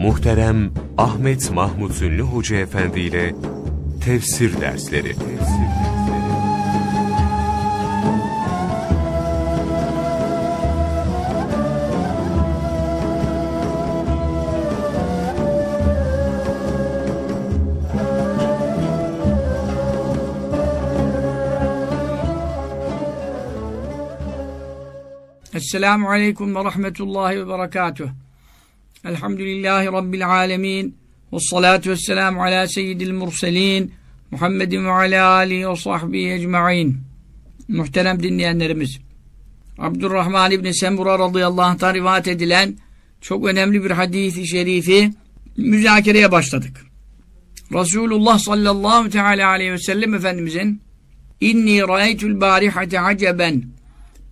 Muhterem Ahmet Mahmut Ünlü Hoca Efendi ile Tefsir Dersleri Esselamu Aleyküm ve Rahmetullahi ve Berekatuh. Elhamdülillahi Rabbil Alemin. Ve salatu ve selamu ala seyyidil murselin. Muhammedin ve ala alihi ve sahbihi ecma'in. Muhterem dinleyenlerimiz. Abdurrahman İbni Sembur'a radıyallahu anh'tan rivayet edilen çok önemli bir hadisi şerifi müzakereye başladık. Resulullah sallallahu teala aleyhi ve sellem Efendimizin İnni ra'eytul barihate aceben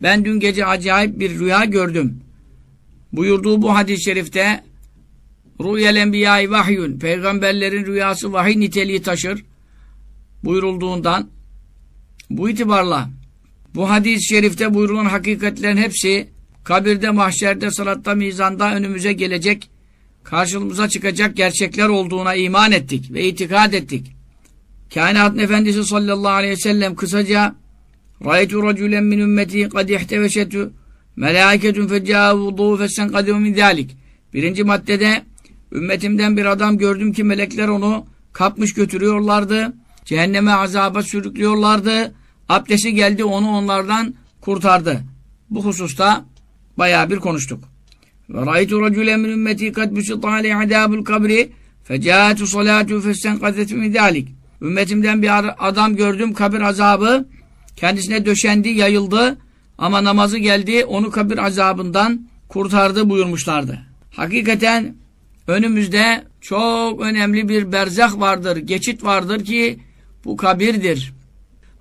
ben dün gece acayip bir rüya gördüm. Buyurduğu bu hadis-i şerifte Rüyel enbiyayı vahyün peygamberlerin rüyası vahiy niteliği taşır. Buyurulduğundan bu itibarla bu hadis-i şerifte buyurulan hakikatlerin hepsi kabirde, mahşerde, salatta, mizanda önümüze gelecek, karşımıza çıkacak gerçekler olduğuna iman ettik ve itikad ettik. Kainatın Efendisi sallallahu aleyhi ve sellem kısaca Ra'aytu raculen min ümmeti kad ihteveşetü melâiketun fecâhu vudu'u fessenkadeu min zâlik. Birinci maddede ümmetimden bir adam gördüm ki melekler onu kapmış götürüyorlardı. Cehenneme azaba sürüklüyorlardı. Abdesti geldi onu onlardan kurtardı. Bu hususta bayağı bir konuştuk. Ve ra'aytu raculen min ümmeti kad büsita aleyh adâbul kabri fecâtu salâtu fessenkadetü min zâlik. Ümmetimden bir adam gördüm kabir azabı Kendisine döşendi, yayıldı ama namazı geldi, onu kabir azabından kurtardı buyurmuşlardı. Hakikaten önümüzde çok önemli bir berzah vardır, geçit vardır ki bu kabirdir.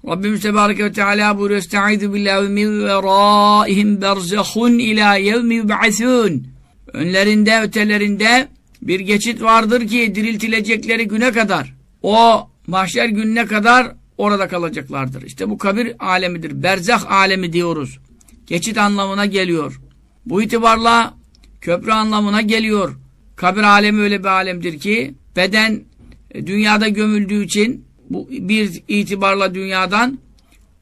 Rabbimiz Tebareke ve Teala buyuruyor Estaizu billahi min veraihim berzahun ila yevmi yub'athun Önlerinde, ötelerinde bir geçit vardır ki diriltilecekleri güne kadar o mahşer gününe kadar orada kalacaklardır. İşte bu kabir alemidir. Berzah alemi diyoruz. Geçit anlamına geliyor. Bu itibarla köprü anlamına geliyor. Kabir alemi öyle bir alemdir ki beden e, dünyada gömüldüğü için bu bir itibarla dünyadan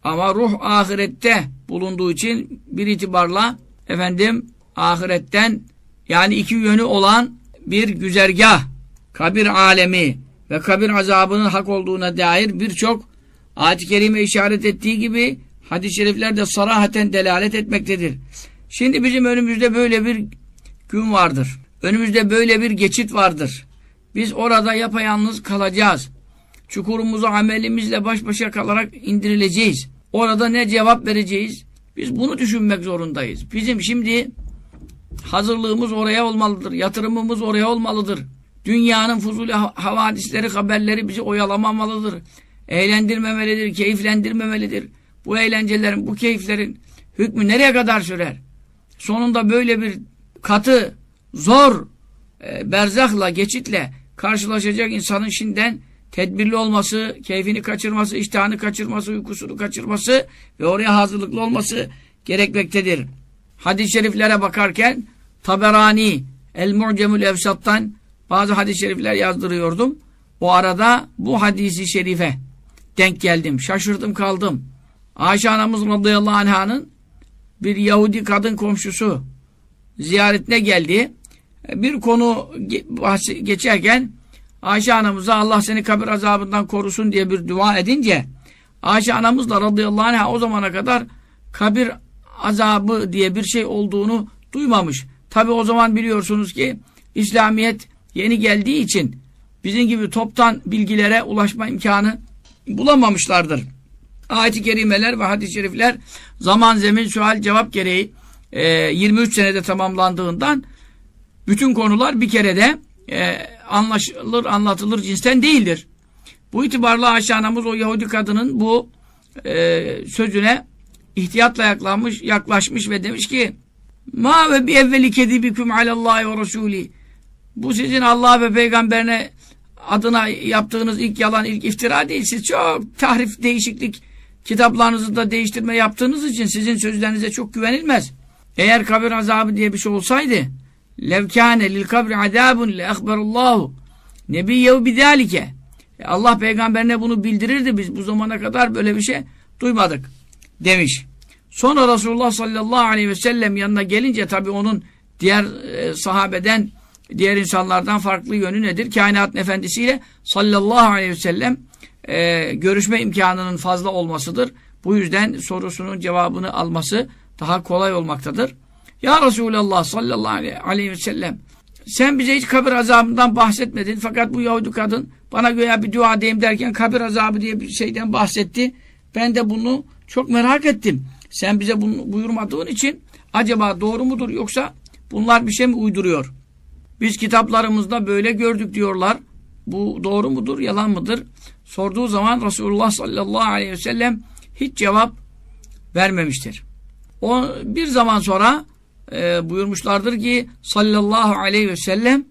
ama ruh ahirette bulunduğu için bir itibarla efendim ahiretten yani iki yönü olan bir güzergah kabir alemi ve kabir azabının hak olduğuna dair birçok Ayet-i Kerime işaret ettiği gibi hadis-i şerifler de sarahaten delalet etmektedir. Şimdi bizim önümüzde böyle bir gün vardır. Önümüzde böyle bir geçit vardır. Biz orada yapayalnız kalacağız. Çukurumuzu amelimizle baş başa kalarak indirileceğiz. Orada ne cevap vereceğiz? Biz bunu düşünmek zorundayız. Bizim şimdi hazırlığımız oraya olmalıdır. Yatırımımız oraya olmalıdır. Dünyanın fuzuli havadisleri, haberleri bizi oyalamamalıdır eğlendirmemelidir, keyiflendirmemelidir. Bu eğlencelerin, bu keyiflerin hükmü nereye kadar sürer? Sonunda böyle bir katı, zor e, berzakla, geçitle karşılaşacak insanın şimdiden tedbirli olması, keyfini kaçırması, iştahını kaçırması, uykusunu kaçırması ve oraya hazırlıklı olması gerekmektedir. Hadis-i şeriflere bakarken Taberani, El-Mu'cemül Evsat'tan bazı hadis-i şerifler yazdırıyordum. O arada bu hadisi şerife denk geldim. Şaşırdım kaldım. Ayşe anamız radıyallahu anh'ın bir Yahudi kadın komşusu ziyaretine geldi. Bir konu geçerken Ayşe anamıza Allah seni kabir azabından korusun diye bir dua edince Ayşe anamız da radıyallahu anh o zamana kadar kabir azabı diye bir şey olduğunu duymamış. Tabi o zaman biliyorsunuz ki İslamiyet yeni geldiği için bizim gibi toptan bilgilere ulaşma imkanı bulamamışlardır. Ayet-i kerimeler ve hadis-i şerifler zaman zemin sual cevap gereği e, 23 senede tamamlandığından bütün konular bir kerede e, anlaşılır anlatılır cinsten değildir. Bu itibarla Ayşe anamız o Yahudi kadının bu e, sözüne ihtiyatla yaklanmış, yaklaşmış ve demiş ki Ma ve bi evveli kedibiküm alallahi ve rasuli bu sizin Allah ve peygamberine adına yaptığınız ilk yalan, ilk iftira değil. Siz çok tahrif, değişiklik kitaplarınızı da değiştirme yaptığınız için sizin sözlerinize çok güvenilmez. Eğer kabir azabı diye bir şey olsaydı lev kâne lil kabri azâbun le ehberallahu nebiyyehu bidâlike. E, Allah peygamberine bunu bildirirdi biz bu zamana kadar böyle bir şey duymadık demiş. Sonra Resulullah sallallahu aleyhi ve sellem yanına gelince tabi onun diğer e, sahabeden diğer insanlardan farklı yönü nedir? Kainat efendisiyle sallallahu aleyhi ve sellem e, görüşme imkanının fazla olmasıdır. Bu yüzden sorusunun cevabını alması daha kolay olmaktadır. Ya Resulallah sallallahu aleyhi ve sellem sen bize hiç kabir azabından bahsetmedin. Fakat bu Yahudi kadın bana göre bir dua edeyim derken kabir azabı diye bir şeyden bahsetti. Ben de bunu çok merak ettim. Sen bize bunu buyurmadığın için acaba doğru mudur yoksa bunlar bir şey mi uyduruyor? Biz kitaplarımızda böyle gördük diyorlar. Bu doğru mudur, yalan mıdır? Sorduğu zaman Resulullah sallallahu aleyhi ve sellem hiç cevap vermemiştir. O bir zaman sonra e, buyurmuşlardır ki sallallahu aleyhi ve sellem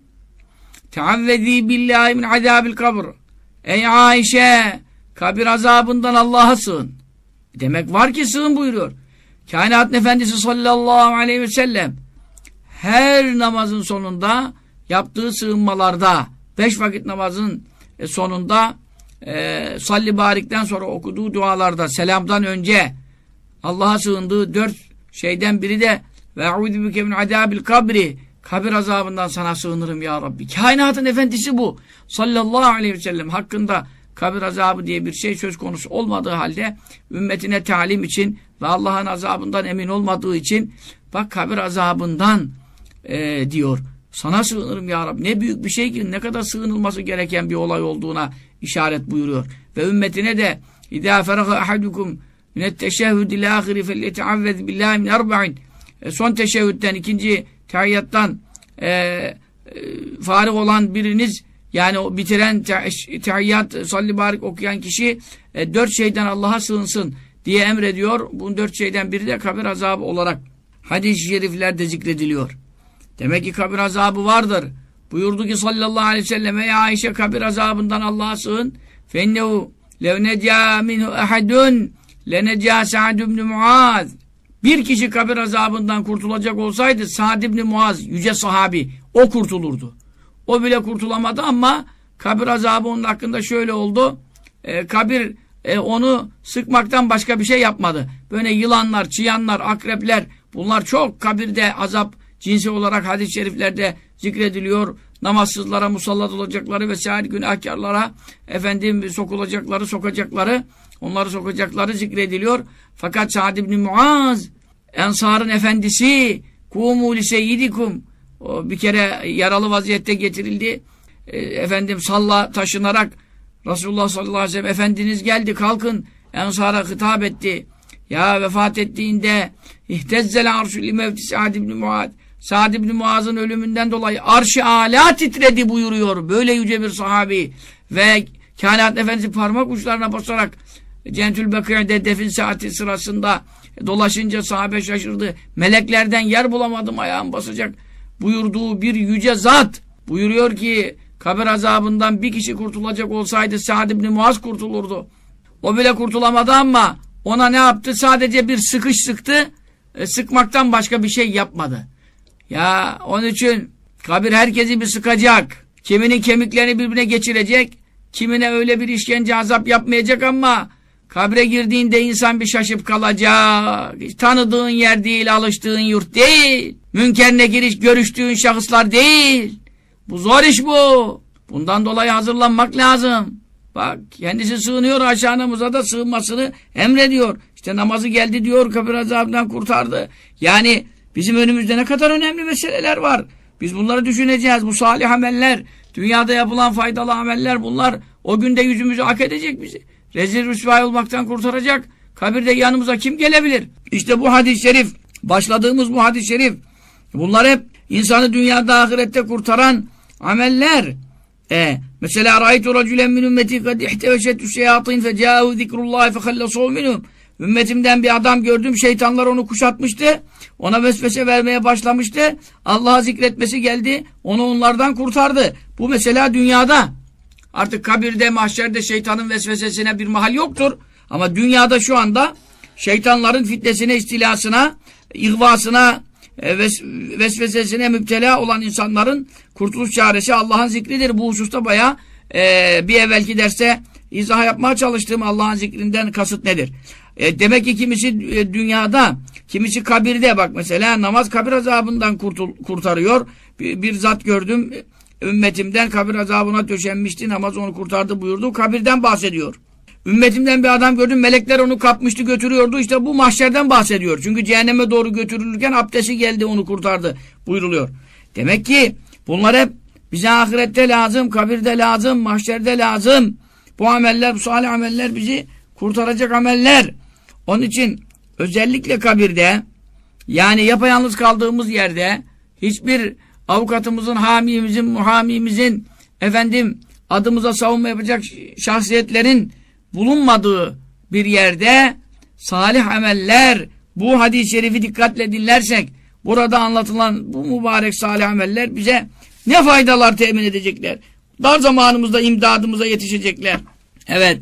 Teavvezi billahi min azabil kabr. Ey Ayşe kabir azabından Allah'a sığın. Demek var ki sığın buyuruyor. Kainat Efendisi sallallahu aleyhi ve sellem her namazın sonunda yaptığı sığınmalarda beş vakit namazın e, sonunda e, salli barikten sonra okuduğu dualarda selamdan önce Allah'a sığındığı dört şeyden biri de ve a'udhu bike min azabil kabri kabir azabından sana sığınırım ya Rabbi. Kainatın efendisi bu. Sallallahu aleyhi ve sellem hakkında kabir azabı diye bir şey söz konusu olmadığı halde ümmetine talim için ve Allah'ın azabından emin olmadığı için bak kabir azabından e, diyor. Sana sığınırım ya Rabbi. Ne büyük bir şey ki ne kadar sığınılması gereken bir olay olduğuna işaret buyuruyor. Ve ümmetine de İzâ feraha ahadukum minet teşehhüdil âhiri felyeteavvez billahi min erba'in e, son teşehhütten ikinci tehiyyattan e, e, farık olan biriniz yani o bitiren te tehiyyat salli barik okuyan kişi e, dört şeyden Allah'a sığınsın diye emrediyor. Bu dört şeyden biri de kabir azabı olarak hadis-i şeriflerde zikrediliyor. Demek ki kabir azabı vardır. Buyurdu ki sallallahu aleyhi ve selleme ya Ayşe kabir azabından Allah'a sığın. Fennehu levnedya minhu ehadun lenedya Sa'd ibn Muaz. Bir kişi kabir azabından kurtulacak olsaydı Sa'd ibn Muaz yüce sahabi o kurtulurdu. O bile kurtulamadı ama kabir azabı onun hakkında şöyle oldu. E, kabir e, onu sıkmaktan başka bir şey yapmadı. Böyle yılanlar, çıyanlar, akrepler bunlar çok kabirde azap cinsi olarak hadis-i şeriflerde zikrediliyor. Namazsızlara musallat olacakları vesaire günahkarlara efendim sokulacakları, sokacakları, onları sokacakları zikrediliyor. Fakat Sa'd ibn Muaz Ensar'ın efendisi kumu li seyyidikum o bir kere yaralı vaziyette getirildi. E, efendim salla taşınarak Resulullah sallallahu aleyhi ve sellem Efendiniz geldi kalkın Ensar'a hitap etti. Ya vefat ettiğinde ihtezzel arşu li mevti Sa'd ibn Muaz Sa'd ibn Muaz'ın ölümünden dolayı arş-ı ala titredi buyuruyor. Böyle yüce bir sahabi ve kainat efendisi parmak uçlarına basarak Centül Bekir'de defin saati sırasında dolaşınca sahabe şaşırdı. Meleklerden yer bulamadım ayağım basacak buyurduğu bir yüce zat buyuruyor ki kabir azabından bir kişi kurtulacak olsaydı Sa'd ibn Muaz kurtulurdu. O bile kurtulamadı ama ona ne yaptı? Sadece bir sıkış sıktı. E, sıkmaktan başka bir şey yapmadı. Ya onun için kabir herkesi bir sıkacak. Kiminin kemiklerini birbirine geçirecek. Kimine öyle bir işkence azap yapmayacak ama kabre girdiğinde insan bir şaşıp kalacak. Hiç tanıdığın yer değil, alıştığın yurt değil. Münker giriş görüştüğün şahıslar değil. Bu zor iş bu. Bundan dolayı hazırlanmak lazım. Bak kendisi sığınıyor aşağınımıza da sığınmasını emrediyor. İşte namazı geldi diyor kabir azabından kurtardı. Yani Bizim önümüzde ne kadar önemli meseleler var. Biz bunları düşüneceğiz. Bu salih ameller, dünyada yapılan faydalı ameller bunlar o günde yüzümüzü hak edecek bizi. Rezil rüsvay olmaktan kurtaracak. Kabirde yanımıza kim gelebilir? İşte bu hadis-i şerif, başladığımız bu hadis-i şerif. Bunlar hep insanı dünyada ahirette kurtaran ameller. E, mesela ra'aytu raculen min ümmeti kad ihteveşetü şeyatin fecâhu zikrullahi fehallasû minhum. Ümmetimden bir adam gördüm şeytanlar onu kuşatmıştı. Ona vesvese vermeye başlamıştı. Allah'a zikretmesi geldi. Onu onlardan kurtardı. Bu mesela dünyada. Artık kabirde, mahşerde şeytanın vesvesesine bir mahal yoktur. Ama dünyada şu anda şeytanların fitnesine, istilasına, ihvasına e, ves vesvesesine müptela olan insanların kurtuluş çaresi Allah'ın zikridir. Bu hususta bayağı e, bir evvelki derste izah yapmaya çalıştığım Allah'ın zikrinden kasıt nedir? E, demek ki kimisi e, dünyada, kimisi kabirde bak mesela namaz kabir azabından kurtul, kurtarıyor. Bir, bir zat gördüm ümmetimden kabir azabına döşenmişti namaz onu kurtardı buyurdu. Kabirden bahsediyor. Ümmetimden bir adam gördüm melekler onu kapmıştı götürüyordu işte bu mahşerden bahsediyor. Çünkü cehenneme doğru götürülürken abdesti geldi onu kurtardı buyruluyor. Demek ki bunlar hep bize ahirette lazım, kabirde lazım, mahşerde lazım. Bu ameller, bu salih ameller bizi kurtaracak ameller. Onun için özellikle kabirde yani yapayalnız kaldığımız yerde hiçbir avukatımızın, hamimizin, muhamimizin efendim adımıza savunma yapacak şahsiyetlerin bulunmadığı bir yerde salih ameller bu hadis-i şerifi dikkatle dinlersek burada anlatılan bu mübarek salih ameller bize ne faydalar temin edecekler. Dar zamanımızda imdadımıza yetişecekler. Evet.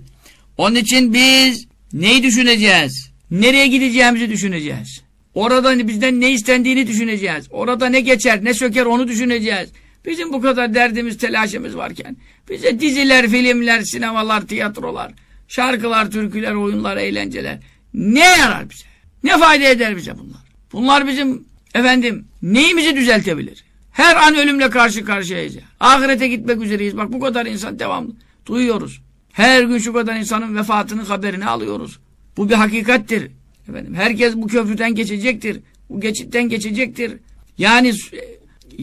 Onun için biz neyi düşüneceğiz? Nereye gideceğimizi düşüneceğiz. Orada bizden ne istendiğini düşüneceğiz. Orada ne geçer, ne söker onu düşüneceğiz. Bizim bu kadar derdimiz, telaşımız varken bize diziler, filmler, sinemalar, tiyatrolar, şarkılar, türküler, oyunlar, eğlenceler ne yarar bize? Ne fayda eder bize bunlar? Bunlar bizim efendim neyimizi düzeltebilir? Her an ölümle karşı karşıyayız. Ahirete gitmek üzereyiz. Bak bu kadar insan devamlı duyuyoruz. Her gün şu kadar insanın vefatının haberini alıyoruz. Bu bir hakikattir. Efendim, herkes bu köprüden geçecektir. Bu geçitten geçecektir. Yani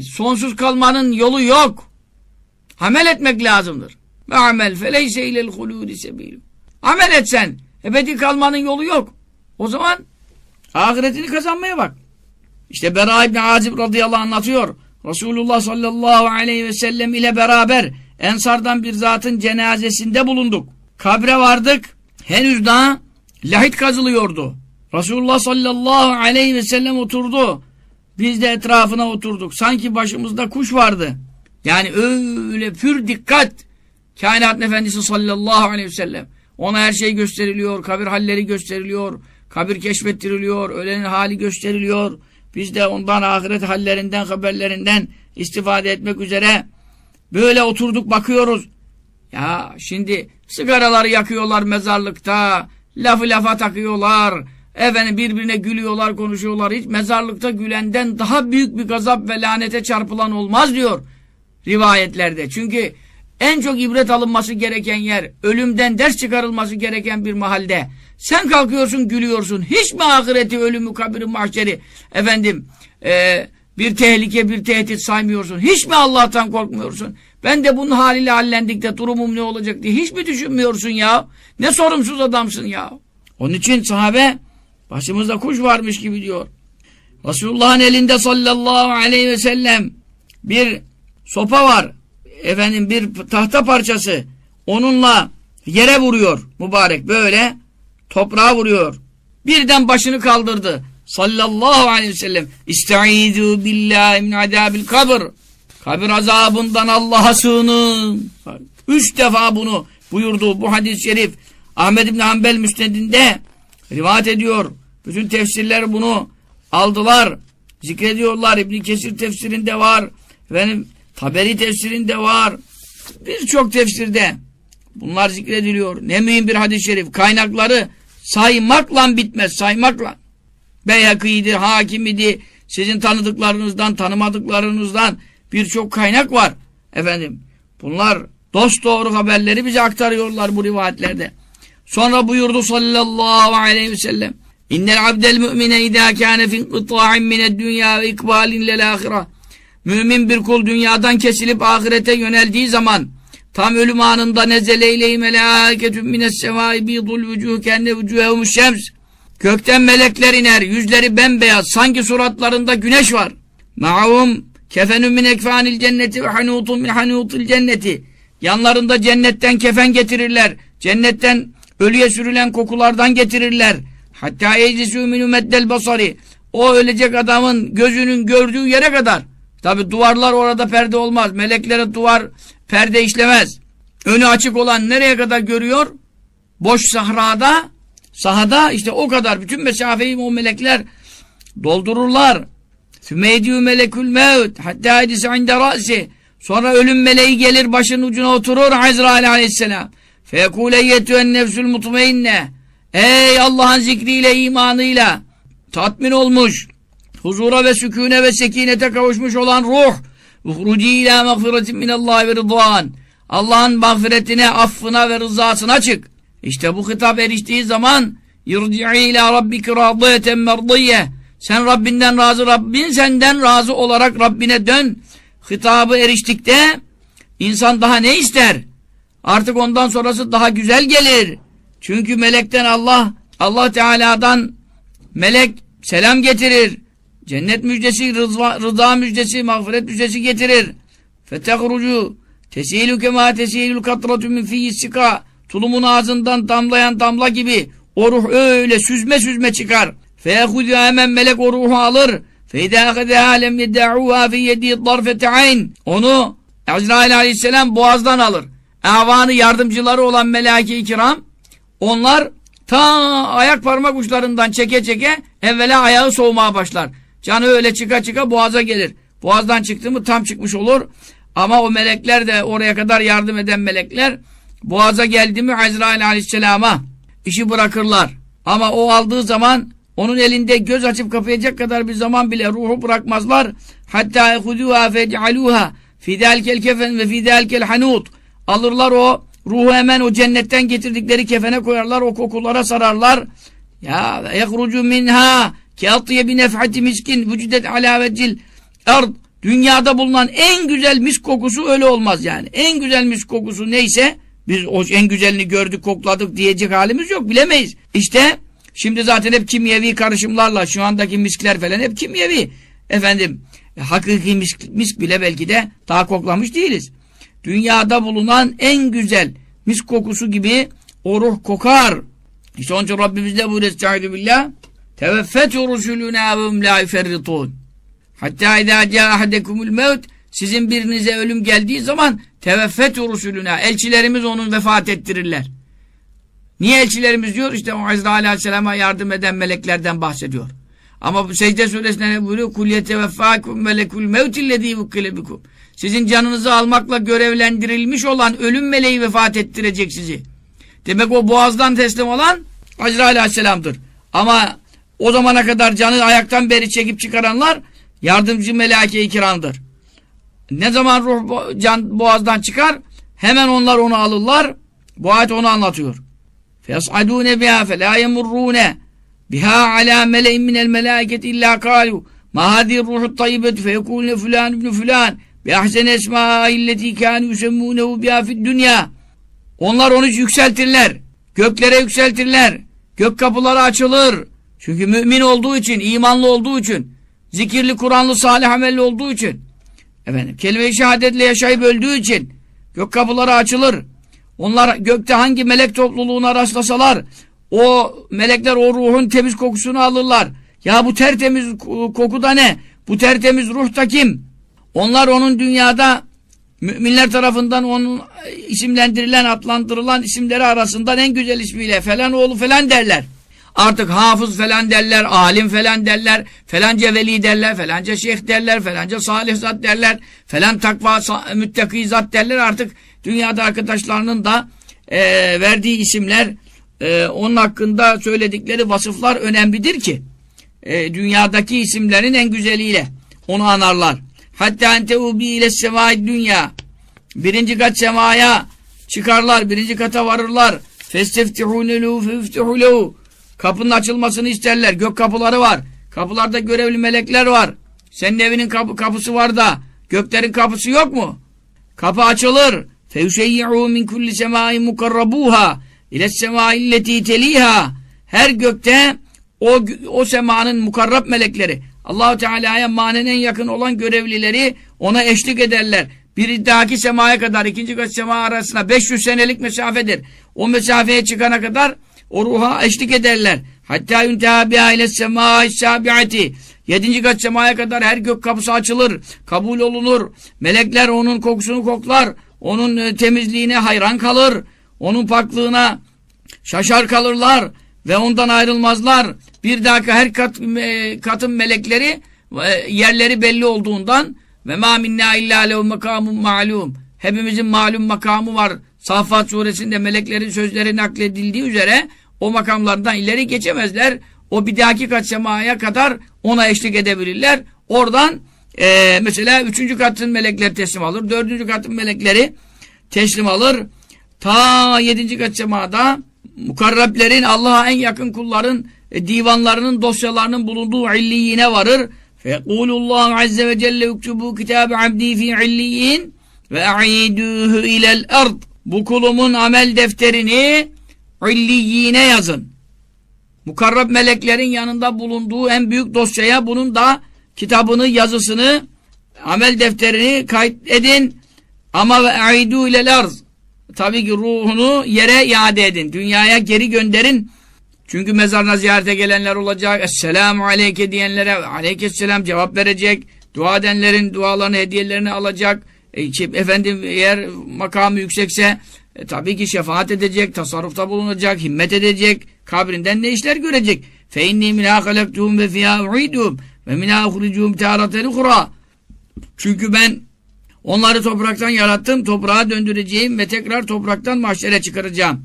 sonsuz kalmanın yolu yok. Amel etmek lazımdır. Ve amel feleyse ilel hulûdi sebilü. Amel etsen ebedi kalmanın yolu yok. O zaman ahiretini kazanmaya bak. İşte Bera İbni Azib radıyallahu anlatıyor. Resulullah sallallahu aleyhi ve sellem ile beraber Ensardan bir zatın cenazesinde bulunduk. Kabre vardık. Henüz daha lahit kazılıyordu. Resulullah sallallahu aleyhi ve sellem oturdu. Biz de etrafına oturduk. Sanki başımızda kuş vardı. Yani öyle pür dikkat. Kainat Efendisi sallallahu aleyhi ve sellem. Ona her şey gösteriliyor. Kabir halleri gösteriliyor. Kabir keşfettiriliyor. Ölenin hali gösteriliyor. Biz de ondan ahiret hallerinden, haberlerinden istifade etmek üzere böyle oturduk bakıyoruz. Ya şimdi sigaraları yakıyorlar mezarlıkta. Lafı lafa takıyorlar. Efendim birbirine gülüyorlar, konuşuyorlar. Hiç mezarlıkta gülenden daha büyük bir gazap ve lanete çarpılan olmaz diyor rivayetlerde. Çünkü en çok ibret alınması gereken yer, ölümden ders çıkarılması gereken bir mahalde. Sen kalkıyorsun, gülüyorsun. Hiç mi ahireti, ölümü, kabiri, mahşeri efendim e, bir tehlike, bir tehdit saymıyorsun? Hiç mi Allah'tan korkmuyorsun? Ben de bunun haliyle hallendik de durumum ne olacak diye hiç mi düşünmüyorsun ya? Ne sorumsuz adamsın ya? Onun için sahabe başımızda kuş varmış gibi diyor. Resulullah'ın elinde sallallahu aleyhi ve sellem bir sopa var. Efendim bir tahta parçası. Onunla yere vuruyor mübarek böyle toprağa vuruyor. Birden başını kaldırdı. Sallallahu aleyhi ve sellem. İstaizu billahi min adabil kabr. Kabir azabından Allah'a sığının. Üç defa bunu buyurdu bu hadis-i şerif. Ahmed İbni Hanbel müsnedinde rivayet ediyor. Bütün tefsirler bunu aldılar. Zikrediyorlar. İbni Kesir tefsirinde var. Efendim, Taberi tefsirinde var. Birçok tefsirde bunlar zikrediliyor. Ne mühim bir hadis-i şerif. Kaynakları saymakla bitmez. Saymakla. Beyhaki'dir, Hakimi'di. Sizin tanıdıklarınızdan, tanımadıklarınızdan birçok kaynak var. Efendim bunlar dost doğru haberleri bize aktarıyorlar bu rivayetlerde. Sonra buyurdu sallallahu aleyhi ve sellem İnnel abdel mü'mine idâ kâne fin kıtâ'in mined dünya ve ikbalin lel ahira. Mümin bir kul dünyadan kesilip ahirete yöneldiği zaman tam ölüm anında nezele ileyhi melâketün mines semâi bîdul vücûh kenne vücûhevmüş şems. Gökten melekler iner, yüzleri bembeyaz, sanki suratlarında güneş var. Ma'hum kefenun min ekfanil cenneti ve hanutun min hanutil cenneti. Yanlarında cennetten kefen getirirler. Cennetten ölüye sürülen kokulardan getirirler. Hatta eclisü min ümeddel basari. O ölecek adamın gözünün gördüğü yere kadar. Tabi duvarlar orada perde olmaz. Meleklere duvar perde işlemez. Önü açık olan nereye kadar görüyor? Boş sahrada, sahada işte o kadar bütün mesafeyi o melekler doldururlar. Sümeydiyü melekül mevt hatta edise inde ra'si. Sonra ölüm meleği gelir başının ucuna oturur Azrail aleyhisselam. Fekule yetüen nefsül mutmainne. Ey Allah'ın zikriyle imanıyla tatmin olmuş huzura ve sükune ve sekinete kavuşmuş olan ruh uhruci ila mağfiretin minallahi ve rıdvan Allah'ın mağfiretine, affına ve rızasına çık. İşte bu hitap eriştiği zaman yurci'i ila rabbiki radiyeten merdiyye sen Rabbinden razı, Rabbin senden razı olarak Rabbine dön. Hitabı eriştikte insan daha ne ister? Artık ondan sonrası daha güzel gelir. Çünkü melekten Allah, Allah Teala'dan melek selam getirir. Cennet müjdesi, rıza, rıza müjdesi, mağfiret müjdesi getirir. Fetehrucu tesilu kema tesilul katratu min fiyyissika tulumun ağzından damlayan damla gibi o ruh öyle süzme süzme çıkar. Feyehudü hemen melek o ruhu alır. Feyda kadâ lem yedda'uha fi yedi darfete ayn. Onu Azrail aleyhisselam boğazdan alır. Avanı yardımcıları olan melaike-i kiram onlar ta ayak parmak uçlarından çeke çeke evvela ayağı soğumaya başlar. Canı öyle çıka çıka boğaza gelir. Boğazdan çıktı mı tam çıkmış olur. Ama o melekler de oraya kadar yardım eden melekler boğaza geldi mi Azrail aleyhisselama işi bırakırlar. Ama o aldığı zaman onun elinde göz açıp kapayacak kadar bir zaman bile ruhu bırakmazlar. Hatta ehuduha fec'aluha fidâlkel kefen ve fidâlkel hanut. Alırlar o ruhu hemen o cennetten getirdikleri kefene koyarlar. O kokulara sararlar. Ya yehrucu minha Kâtiye bi nefhati miskin vücudet alâ veccil ard. Dünyada bulunan en güzel mis kokusu öyle olmaz yani. En güzel mis kokusu neyse biz o en güzelini gördük kokladık diyecek halimiz yok bilemeyiz. İşte şimdi zaten hep kimyevi karışımlarla şu andaki miskler falan hep kimyevi. Efendim e, hakiki misk, misk bile belki de daha koklamış değiliz. Dünyada bulunan en güzel mis kokusu gibi o ruh kokar. İşte onun için Rabbimiz de buyuruyor Estaizu billah. Teveffetu rusuluna ve hum la yuferritun. Hatta idâ câ ahadekumul mevt sizin birinize ölüm geldiği zaman teveffetu rusuluna elçilerimiz onun vefat ettirirler. Niye elçilerimiz diyor? İşte o Azrail aleyhisselama yardım eden meleklerden bahsediyor. Ama bu secde suresinde ne buyuruyor? Kul yeteveffâkum melekul mevtillezî vukkile bikum. Sizin canınızı almakla görevlendirilmiş olan ölüm meleği vefat ettirecek sizi. Demek o boğazdan teslim olan Azrail aleyhisselamdır. Ama o zamana kadar canı ayaktan beri çekip çıkaranlar yardımcı melaike-i kiramdır. Ne zaman ruh can boğazdan çıkar hemen onlar onu alırlar. Bu ayet onu anlatıyor. فَيَصْعَدُونَ بِهَا فَلَا يَمُرُّونَ بِهَا عَلَى مَلَئٍ مِنَ الْمَلَائِكَةِ إِلَّا قَالُوا مَا هَذِهِ الرُّحُ الطَّيِّبَةُ فَيَقُولُونَ فُلَانُ بْنُ فُلَانُ بِأَحْسَنِ اسْمَاءِ الَّتِي كَانُوا يُسَمُّونَهُ بِهَا فِي الدُّنْيَا Onlar onu yükseltirler. Göklere yükseltirler. Gök kapıları açılır. Çünkü mümin olduğu için, imanlı olduğu için, zikirli, Kur'anlı, salih amelli olduğu için, efendim, kelime-i şehadetle yaşayıp öldüğü için gök kapıları açılır. Onlar gökte hangi melek topluluğuna rastlasalar, o melekler o ruhun temiz kokusunu alırlar. Ya bu tertemiz koku da ne? Bu tertemiz ruh da kim? Onlar onun dünyada müminler tarafından onun isimlendirilen, adlandırılan isimleri arasından en güzel ismiyle falan oğlu falan derler. Artık hafız falan derler, alim falan derler, falanca veli derler, falanca şeyh derler, falanca salih zat derler, falan takva müttaki zat derler. Artık dünyada arkadaşlarının da e, verdiği isimler, e, onun hakkında söyledikleri vasıflar önemlidir ki, e, dünyadaki isimlerin en güzeliyle onu anarlar. Hatta entehu bi ile semai dünya. Birinci kat semaya çıkarlar, birinci kata varırlar. Festeftihûne lehu feftihu lehu. Kapının açılmasını isterler. Gök kapıları var. Kapılarda görevli melekler var. Senin evinin kapı, kapısı var da göklerin kapısı yok mu? Kapı açılır. Fevşeyyi'û min kulli semâin mukarrabûhâ iles semâin letî telîhâ Her gökte o, o semanın mukarrab melekleri Allahu Teala'ya manen en yakın olan görevlileri ona eşlik ederler. Bir dahaki semaya kadar ikinci kat sema arasına 500 senelik mesafedir. O mesafeye çıkana kadar o ruha eşlik ederler. Hatta yunteha biha ile semâ sabiati. Yedinci kat semaya kadar her gök kapısı açılır. Kabul olunur. Melekler onun kokusunu koklar. Onun e, temizliğine hayran kalır. Onun paklığına şaşar kalırlar. Ve ondan ayrılmazlar. Bir dakika her kat, e, katın melekleri ve yerleri belli olduğundan ve ma minna illa lehu makamun ma'lum. Hepimizin malum makamı var. Safat suresinde meleklerin sözleri nakledildiği üzere o makamlardan ileri geçemezler. O bir dahaki kat semaya kadar ona eşlik edebilirler. Oradan e, mesela üçüncü katın melekleri teslim alır. Dördüncü katın melekleri teslim alır. Ta yedinci kat semada mukarrablerin Allah'a en yakın kulların e, divanlarının dosyalarının bulunduğu illiyine varır. Azze ve celle uktubu kitabe abdi fi illiyin ve a'iduhu ilel ard. Bu kulumun amel defterini illiyine yazın. Mukarrab meleklerin yanında bulunduğu en büyük dosyaya bunun da kitabını, yazısını, amel defterini kaydedin. Ama ve aidu ilel arz. Tabii ki ruhunu yere iade edin. Dünyaya geri gönderin. Çünkü mezarına ziyarete gelenler olacak. Esselamu aleyke diyenlere aleykesselam cevap verecek. Dua edenlerin dualarını, hediyelerini alacak. E, efendim eğer makamı yüksekse e, tabii ki şefaat edecek, tasarrufta bulunacak, himmet edecek. Kabrinden ne işler görecek? Fe inni minâ halaktuhum ve fiyâ u'idûm ve minâ uhricuhum târaten ukhra. Çünkü ben onları topraktan yarattım, toprağa döndüreceğim ve tekrar topraktan mahşere çıkaracağım.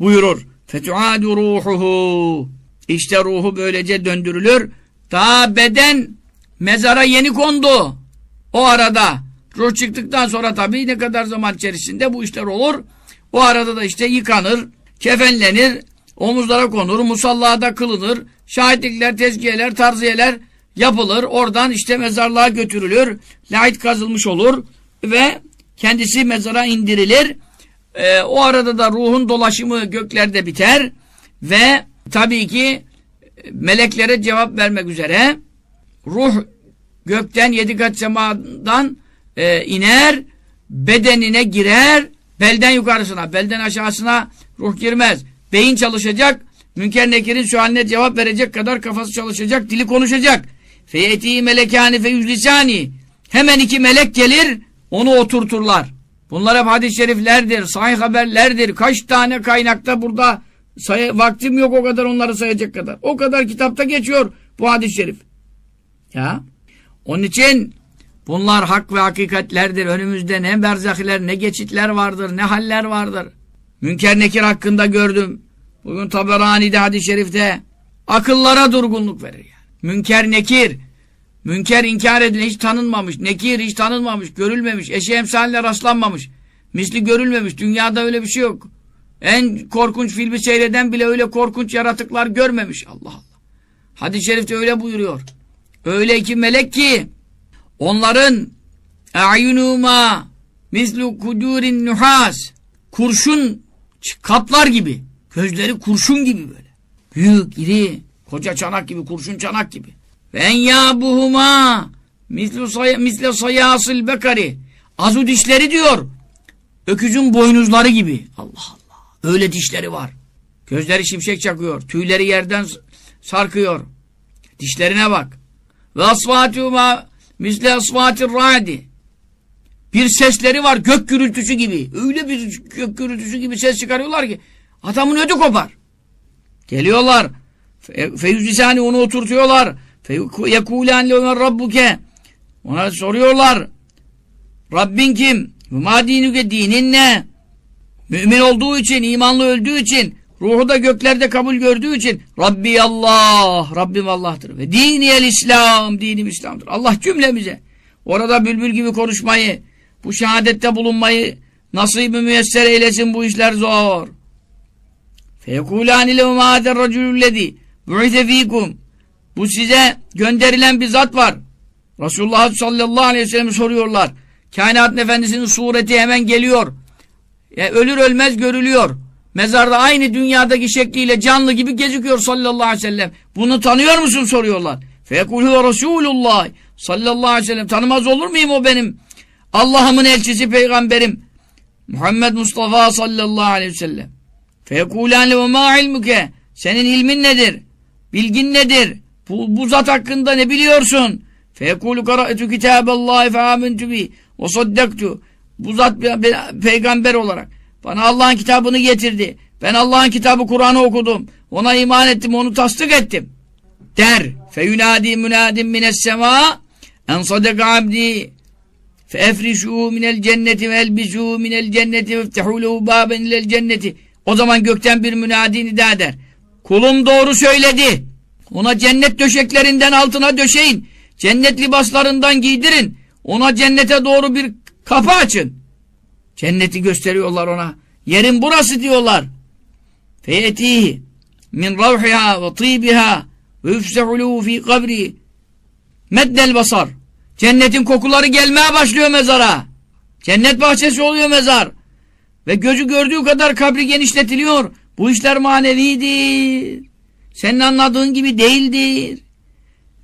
Buyurur. Fetuadu ruhuhu. İşte ruhu böylece döndürülür. Daha beden mezara yeni kondu. O arada ruh çıktıktan sonra tabii ne kadar zaman içerisinde bu işler olur. O arada da işte yıkanır, kefenlenir, omuzlara konur, musallada kılınır, şahitlikler, tezkiyeler, tarziyeler yapılır. Oradan işte mezarlığa götürülür. Lahit kazılmış olur ve kendisi mezara indirilir. Ee, o arada da ruhun dolaşımı göklerde biter ve tabii ki meleklere cevap vermek üzere ruh gökten yedi kat semadan e, iner, bedenine girer, belden yukarısına, belden aşağısına ruh girmez. Beyin çalışacak, Münker Nekir'in sualine cevap verecek kadar kafası çalışacak, dili konuşacak. Feyeti melekani feyüzlisani. Hemen iki melek gelir, onu oturturlar. Bunlar hep hadis-i şeriflerdir, sahih haberlerdir. Kaç tane kaynakta burada say vaktim yok o kadar onları sayacak kadar. O kadar kitapta geçiyor bu hadis-i şerif. Ya. Onun için bunlar hak ve hakikatlerdir. Önümüzde ne berzahiler, ne geçitler vardır, ne haller vardır. Münker Nekir hakkında gördüm. Bugün Taberani'de hadis-i şerifte akıllara durgunluk verir. Yani. Münker Nekir Münker inkar edilen hiç tanınmamış. Nekir hiç tanınmamış, görülmemiş. Eşi emsaline rastlanmamış. Misli görülmemiş. Dünyada öyle bir şey yok. En korkunç filmi seyreden bile öyle korkunç yaratıklar görmemiş. Allah Allah. Hadis-i şerifte öyle buyuruyor. Öyle iki melek ki onların a'yunuma mislu kudurin nuhas kurşun kaplar gibi. Gözleri kurşun gibi böyle. Büyük, iri, koca çanak gibi, kurşun çanak gibi. Ve enyabuhuma misle sayasıl bekari azu dişleri diyor. Öküzün boynuzları gibi. Allah Allah. Öyle dişleri var. Gözleri şimşek çakıyor. Tüyleri yerden sarkıyor. Dişlerine bak. Ve asfatuma misle asfatir radi. Bir sesleri var gök gürültüsü gibi. Öyle bir gök gürültüsü gibi ses çıkarıyorlar ki adamın ödü kopar. Geliyorlar. Feyüz lisani onu oturtuyorlar. Feyekûlen lemen rabbuke Ona soruyorlar. Rabbin kim? Ma dinüke dinin ne? Mümin olduğu için, imanlı öldüğü için, ruhu da göklerde kabul gördüğü için Rabbi Allah, Rabbim Allah'tır. Ve diniyel İslam, dinim İslam'dır. Allah cümlemize orada bülbül gibi konuşmayı, bu şehadette bulunmayı nasip-i müyesser eylesin bu işler zor. Feyekulâni lehu mâder racülüllezî bu'ite fîkum bu size gönderilen bir zat var. Resulullah sallallahu aleyhi ve sellem soruyorlar. Kainat efendisinin sureti hemen geliyor. Yani ölür ölmez görülüyor. Mezarda aynı dünyadaki şekliyle canlı gibi gözüküyor sallallahu aleyhi ve sellem. Bunu tanıyor musun soruyorlar. Fekulhu Resulullah sallallahu aleyhi ve sellem. Tanımaz olur muyum o benim? Allah'ımın elçisi peygamberim. Muhammed Mustafa sallallahu aleyhi ve sellem. Fekulâne ve mâ ilmuke. Senin ilmin nedir? Bilgin nedir? Bu, bu zat hakkında ne biliyorsun? Fekulu kara'etu kitaballahi fe amentu bi ve saddaktu. Bu zat peygamber olarak bana Allah'ın kitabını getirdi. Ben Allah'ın kitabı Kur'an'ı okudum. Ona iman ettim, onu tasdik ettim. Der. Feyunadi münadim mines sema en sadaka abdi fe efrişuhu minel cenneti ve elbisuhu minel cenneti ve iftehulehu baben ilel cenneti. O zaman gökten bir münadi nida eder. Kulum doğru söyledi. Ona cennet döşeklerinden altına döşeyin. Cennet libaslarından giydirin. Ona cennete doğru bir kapı açın. Cenneti gösteriyorlar ona. Yerin burası diyorlar. Feyetihi min ravhiha ve tibiha ve yüfsehuluhu fi kabri meddel basar. Cennetin kokuları gelmeye başlıyor mezara. Cennet bahçesi oluyor mezar. Ve gözü gördüğü kadar kabri genişletiliyor. Bu işler manevidir. Senin anladığın gibi değildir.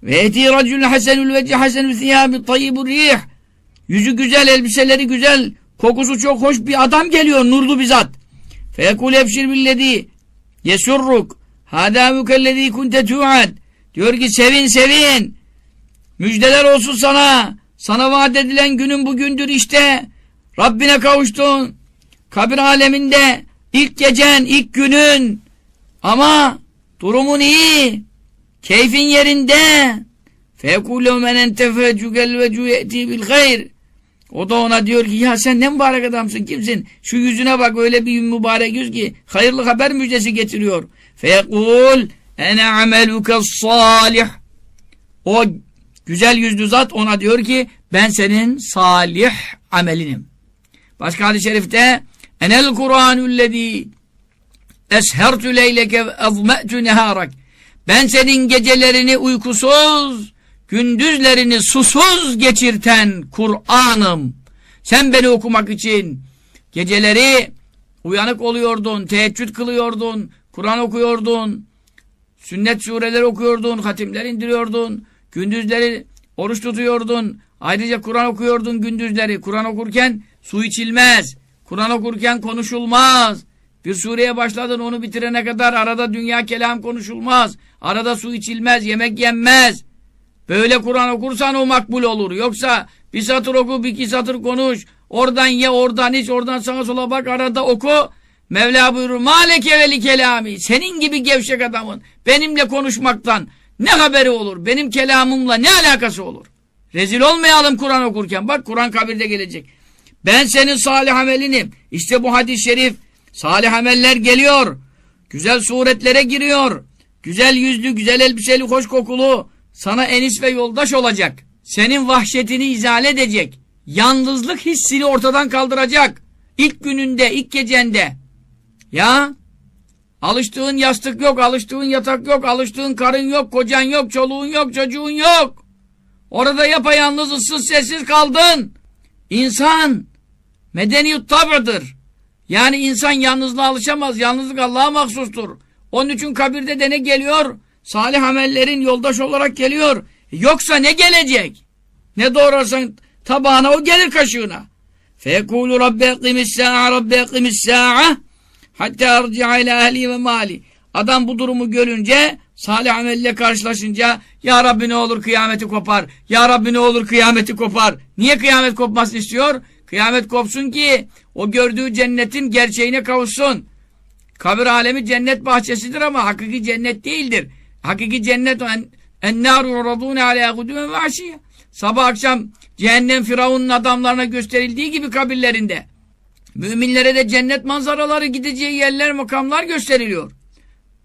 Ve eti racül hasenül veci hasenül ziyâbi tayyibur rih. Yüzü güzel, elbiseleri güzel, kokusu çok hoş bir adam geliyor, nurlu bir zat. Feyekul ebşir billedi yesurruk. Hâdâ mükellezî kunte tu'ad. Diyor ki sevin sevin. Müjdeler olsun sana. Sana vaat edilen günün bugündür işte. Rabbine kavuştun. Kabir aleminde ilk gecen, ilk günün. Ama durumun iyi. Keyfin yerinde. Fekulu men entefecugel ve cüyeti bil hayr. O da ona diyor ki ya sen ne mübarek adamsın kimsin? Şu yüzüne bak öyle bir mübarek yüz ki hayırlı haber müjdesi getiriyor. Fekul ene ameluke salih. O Güzel yüzlü zat ona diyor ki ben senin salih amelinim. Başka hadis-i şerifte enel Kur'anüllezî eshertü leyleke azme'tü neharak ben senin gecelerini uykusuz gündüzlerini susuz geçirten Kur'an'ım. Sen beni okumak için geceleri uyanık oluyordun, teheccüd kılıyordun, Kur'an okuyordun, sünnet sureler okuyordun, hatimler indiriyordun, Gündüzleri oruç tutuyordun. Ayrıca Kur'an okuyordun gündüzleri. Kur'an okurken su içilmez. Kur'an okurken konuşulmaz. Bir sureye başladın onu bitirene kadar arada dünya kelam konuşulmaz. Arada su içilmez, yemek yenmez. Böyle Kur'an okursan o makbul olur. Yoksa bir satır oku, bir iki satır konuş. Oradan ye, oradan iç, oradan sağa sola bak, arada oku. Mevla buyurur, maleke veli kelami. Senin gibi gevşek adamın benimle konuşmaktan, ne haberi olur? Benim kelamımla ne alakası olur? Rezil olmayalım Kur'an okurken. Bak Kur'an kabirde gelecek. Ben senin salih amelinim. İşte bu hadis-i şerif. Salih ameller geliyor. Güzel suretlere giriyor. Güzel yüzlü, güzel elbiseli, hoş kokulu. Sana enis ve yoldaş olacak. Senin vahşetini izale edecek. Yalnızlık hissini ortadan kaldıracak. İlk gününde, ilk gecende. Ya Alıştığın yastık yok, alıştığın yatak yok, alıştığın karın yok, kocan yok, çoluğun yok, çocuğun yok. Orada yapayalnız, ıssız, sessiz kaldın. İnsan medeni tabıdır. Yani insan yalnızlığa alışamaz. Yalnızlık Allah'a mahsustur. Onun için kabirde de ne geliyor? Salih amellerin yoldaş olarak geliyor. Yoksa ne gelecek? Ne doğrarsan tabağına o gelir kaşığına. Fekulu rabbe ekimis sa'a rabbe ekimis sa'a Hatta arci'a ile ehli ve mali. Adam bu durumu görünce salih amelle karşılaşınca Ya Rabbi ne olur kıyameti kopar. Ya Rabbi ne olur kıyameti kopar. Niye kıyamet kopmasını istiyor? Kıyamet kopsun ki o gördüğü cennetin gerçeğine kavuşsun. Kabir alemi cennet bahçesidir ama hakiki cennet değildir. Hakiki cennet en, ennâru yuradûne alâ gudûmen ve Sabah akşam cehennem firavunun adamlarına gösterildiği gibi kabirlerinde. Müminlere de cennet manzaraları gideceği yerler, makamlar gösteriliyor.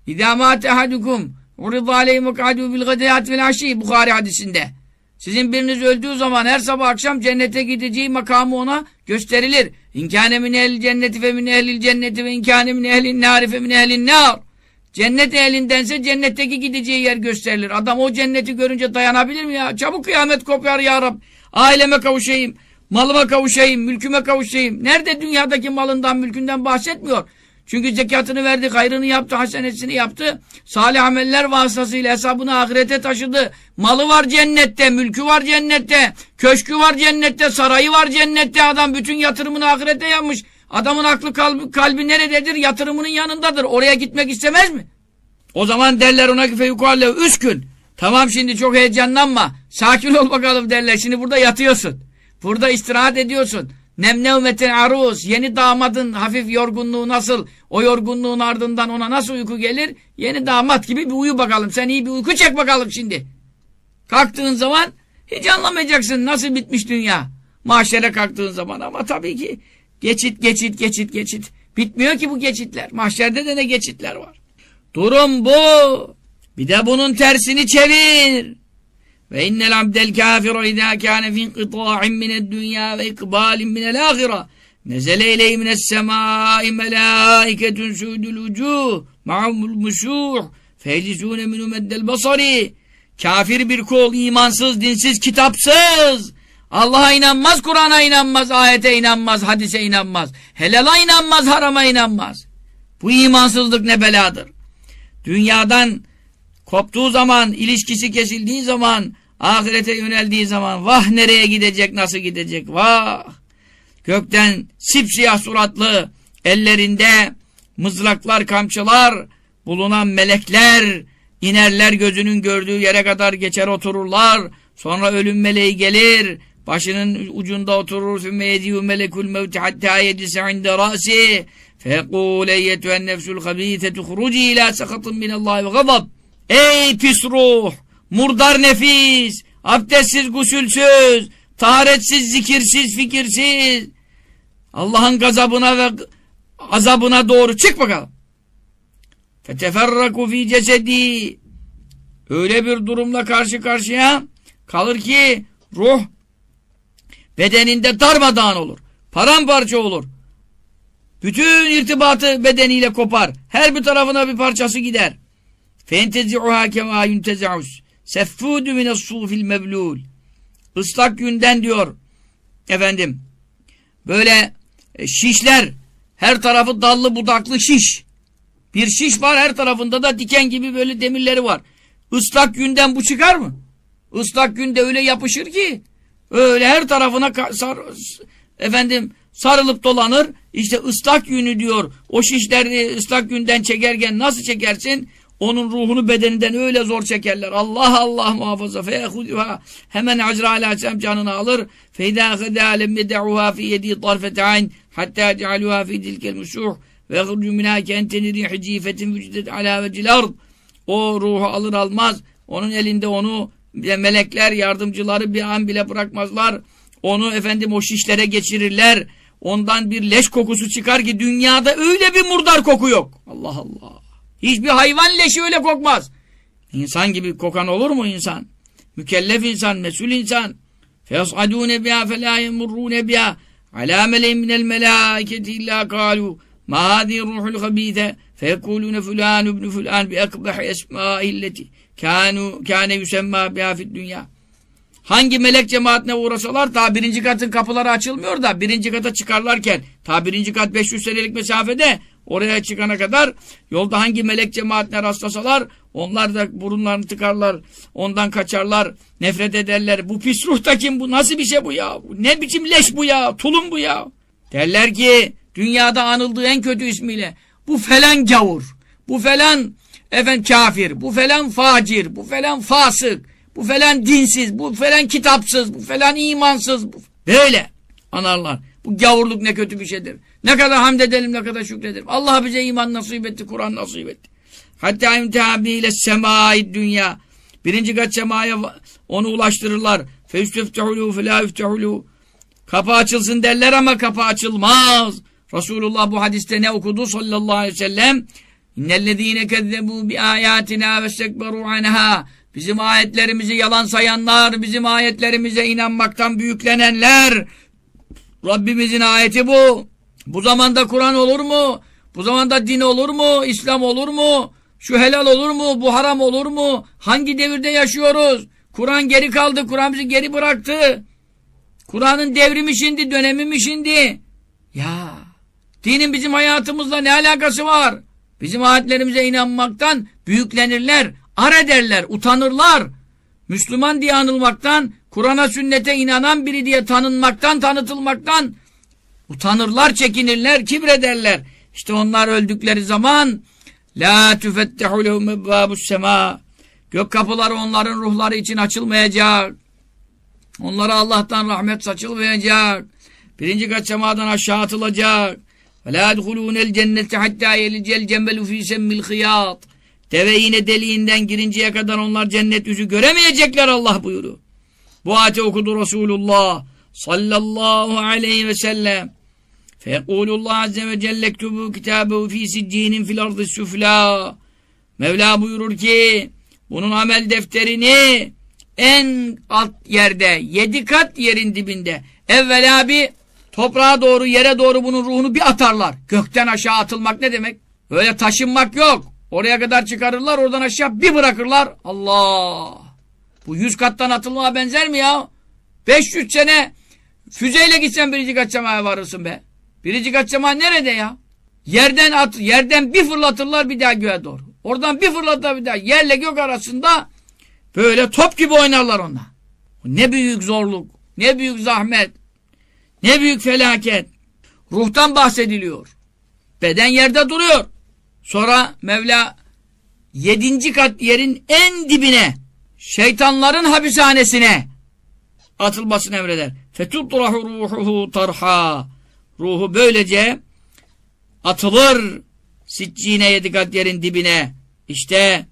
İzâ mâte ahadukum uridâ aleyhi muk'adû bil gadiyat vel aşî Bukhari hadisinde. Sizin biriniz öldüğü zaman her sabah akşam cennete gideceği makamı ona gösterilir. İnkâne min cenneti fe min ehlil cenneti ve inkâne min ehlin nâri fe min ehlin nâr. Cennet ehlindense cennetteki gideceği yer gösterilir. Adam o cenneti görünce dayanabilir mi ya? Çabuk kıyamet kopar ya Rab. Aileme kavuşayım. Malıma kavuşayım, mülküme kavuşayım. Nerede dünyadaki malından, mülkünden bahsetmiyor. Çünkü zekatını verdi, hayrını yaptı, hasenesini yaptı. Salih ameller vasıtasıyla hesabını ahirete taşıdı. Malı var cennette, mülkü var cennette, köşkü var cennette, sarayı var cennette. Adam bütün yatırımını ahirete yapmış. Adamın aklı kalbi, kalbi nerededir? Yatırımının yanındadır. Oraya gitmek istemez mi? O zaman derler ona ki feyukalle üç gün. Tamam şimdi çok heyecanlanma. Sakin ol bakalım derler. Şimdi burada yatıyorsun. Burada istirahat ediyorsun. Nemnevmeten aruz. Yeni damadın hafif yorgunluğu nasıl? O yorgunluğun ardından ona nasıl uyku gelir? Yeni damat gibi bir uyu bakalım. Sen iyi bir uyku çek bakalım şimdi. Kalktığın zaman hiç anlamayacaksın nasıl bitmiş dünya. Mahşere kalktığın zaman ama tabii ki geçit geçit geçit geçit. Bitmiyor ki bu geçitler. Mahşerde de ne geçitler var. Durum bu. Bir de bunun tersini çevir. Ve innel abdel kafiru izâ kâne fi inqitâ'in mined dünya ve ikbâlin minel âhira. Nezele ileyhi mines semâi melâiketun sûdül ucûh ma'amul muşûh feylisûne minü meddel basari. Kafir bir kul, imansız, dinsiz, kitapsız. Allah'a inanmaz, Kur'an'a inanmaz, ayete inanmaz, hadise inanmaz. Helala inanmaz, harama inanmaz. Bu imansızlık ne beladır. Dünyadan koptuğu zaman, ilişkisi kesildiği zaman, ahirete yöneldiği zaman vah nereye gidecek, nasıl gidecek, vah. Gökten sipsiyah suratlı, ellerinde mızraklar, kamçılar bulunan melekler inerler gözünün gördüğü yere kadar geçer otururlar. Sonra ölüm meleği gelir, Başının ucunda oturur. Sümme yediyü melekul mevti hatta yedise inde râsi. Fekûl eyyetüen nefsül habîte tuhruci ilâ sakatın minallâhi ve gazab. Ey pis ruh! Murdar nefis! Abdestsiz, gusülsüz! Taharetsiz, zikirsiz, fikirsiz! Allah'ın gazabına ve azabına doğru çık bakalım. Feteferraku fi cesedi. Öyle bir durumla karşı karşıya kalır ki ruh bedeninde darmadağın olur. Paramparça olur. Bütün irtibatı bedeniyle kopar. Her bir tarafına bir parçası gider. فَاِنْتَزِعُهَا كَمَا يُنْتَزِعُسْ سَفُّودُ مِنَ الصُّوفِ الْمَبْلُولِ Islak günden diyor efendim böyle e, şişler her tarafı dallı budaklı şiş bir şiş var her tarafında da diken gibi böyle demirleri var Islak günden bu çıkar mı? Islak günde öyle yapışır ki öyle her tarafına sar, efendim sarılıp dolanır. İşte ıslak yünü diyor. O şişleri ıslak günden çekerken nasıl çekersin? Onun ruhunu bedeninden öyle zor çekerler. Allah Allah muhafaza. Feyehuduha hemen Azrail aleyhisselam canını alır. Feyda khedâ lemme de'uha fi yedi tarfete ayn hatta cealuha fi dilkel musuh ve yhrucu minâ kenteni rihi cifetin vücudet alâ vecil ard. O ruhu alır almaz. Onun elinde onu melekler yardımcıları bir an bile bırakmazlar. Onu efendim o şişlere geçirirler. Ondan bir leş kokusu çıkar ki dünyada öyle bir murdar koku yok. Allah Allah. Hiçbir hayvan leşi öyle kokmaz. İnsan gibi kokan olur mu insan? Mükellef insan, mesul insan. فَيَصْعَدُونَ بِهَا فَلَا يَمُرُّونَ بِهَا عَلَى مَلَيْمٍ مِنَ الْمَلَائِكَةِ إِلَّا قَالُوا مَا هَذِهِ الرُّحُ الْخَب۪يثَ فَيَقُولُونَ فُلَانُ ابْنُ فُلَانُ بِأَكْبَحِ اَسْمَائِ الَّتِي Kânu, kâne yüsemma biafid dünya. Hangi melek cemaatine uğraşalar ta birinci katın kapıları açılmıyor da birinci kata çıkarlarken ta birinci kat 500 senelik mesafede oraya çıkana kadar yolda hangi melek cemaatine rastlasalar onlar da burunlarını tıkarlar ondan kaçarlar nefret ederler. Bu pis ruh da kim bu? Nasıl bir şey bu ya? Ne biçim leş bu ya? Tulum bu ya? Derler ki dünyada anıldığı en kötü ismiyle bu falan gavur bu falan efendim kafir bu falan facir bu falan fasık bu falan dinsiz, bu falan kitapsız, bu falan imansız. Bu... Böyle anarlar. Bu gavurluk ne kötü bir şeydir. Ne kadar hamd edelim, ne kadar şükredelim. Allah bize iman nasip etti, Kur'an nasip etti. Hatta imtihabiyle semai dünya. Birinci kat semaya onu ulaştırırlar. Feüstüftehulû felâ üftehulû. Kapı açılsın derler ama kapı açılmaz. Resulullah bu hadiste ne okudu sallallahu aleyhi ve sellem? İnnellezîne kezzebû bi âyâtinâ ve stekberû anhâ. Bizim ayetlerimizi yalan sayanlar, bizim ayetlerimize inanmaktan büyüklenenler. Rabbimizin ayeti bu. Bu zamanda Kur'an olur mu? Bu zamanda din olur mu? İslam olur mu? Şu helal olur mu? Bu haram olur mu? Hangi devirde yaşıyoruz? Kur'an geri kaldı. Kur'an bizi geri bıraktı. Kur'an'ın devrimi şimdi, dönemi mi şimdi? Ya, dinin bizim hayatımızla ne alakası var? Bizim ayetlerimize inanmaktan büyüklenirler ar ederler, utanırlar. Müslüman diye anılmaktan, Kur'an'a sünnete inanan biri diye tanınmaktan, tanıtılmaktan utanırlar, çekinirler, kibrederler. İşte onlar öldükleri zaman La tüfettehu lehum ebbâbus semâ Gök kapıları onların ruhları için açılmayacak. Onlara Allah'tan rahmet saçılmayacak. birinci kat semadan aşağı atılacak. Ve la yedhulûnel cennete hattâ yelicel cembelu fî semmil hıyât. Deve yine deliğinden girinceye kadar onlar cennet yüzü göremeyecekler Allah buyuruyor. Bu ayeti okudu Resulullah sallallahu aleyhi ve sellem. Feyekulullah azze ve celle ektubu kitabehu fî siccinin fil ardı süflâ. Mevla buyurur ki bunun amel defterini en alt yerde, yedi kat yerin dibinde. Evvela bir toprağa doğru, yere doğru bunun ruhunu bir atarlar. Gökten aşağı atılmak ne demek? Öyle taşınmak yok. Oraya kadar çıkarırlar, oradan aşağı bir bırakırlar. Allah! Bu yüz kattan atılmaya benzer mi ya? 500 sene füzeyle gitsen birinci kat semaya varırsın be. Birinci kat sema nerede ya? Yerden at, yerden bir fırlatırlar bir daha göğe doğru. Oradan bir fırlatırlar bir daha. Yerle gök arasında böyle top gibi oynarlar onlar. Ne büyük zorluk, ne büyük zahmet, ne büyük felaket. Ruhtan bahsediliyor. Beden yerde duruyor. Sonra Mevla yedinci kat yerin en dibine şeytanların hapishanesine atılmasını emreder. Fetutrahu ruhuhu tarha. Ruhu böylece atılır siccine yedi kat yerin dibine. İşte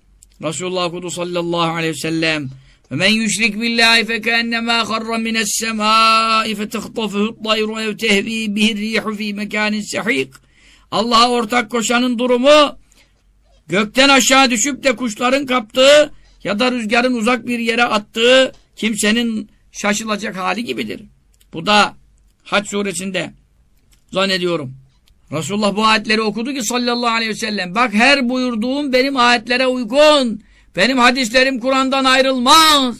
Resulullah Kudu sallallahu aleyhi ve sellem men yüşrik billahi fekennema harra mines semai fetehtafuhu tayru ev tehvi bihir rihu fi mekanin sahik. Allah'a ortak koşanın durumu gökten aşağı düşüp de kuşların kaptığı ya da rüzgarın uzak bir yere attığı kimsenin şaşılacak hali gibidir. Bu da Haç suresinde zannediyorum. Resulullah bu ayetleri okudu ki sallallahu aleyhi ve sellem bak her buyurduğum benim ayetlere uygun. Benim hadislerim Kur'an'dan ayrılmaz.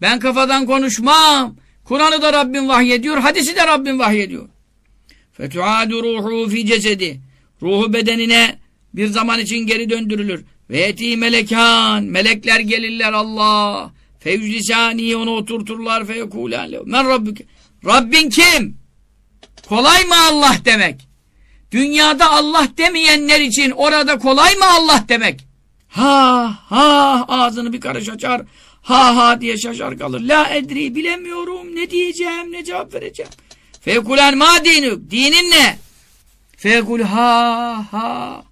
Ben kafadan konuşmam. Kur'an'ı da Rabbim vahyediyor, hadisi de Rabbim vahyediyor. Fetuadu ruhu fi cesedi. Ruhu bedenine bir zaman için geri döndürülür. Ve eti melekan. Melekler gelirler Allah. Fevclisani onu oturturlar feyekulen lehu. Men rabbike. Rabbin kim? Kolay mı Allah demek? Dünyada Allah demeyenler için orada kolay mı Allah demek? Ha ha ağzını bir karış açar. Ha ha diye şaşar kalır. La edri bilemiyorum ne diyeceğim ne cevap vereceğim. Fekulen ma dinük. Dinin ne? Fekul ha ha.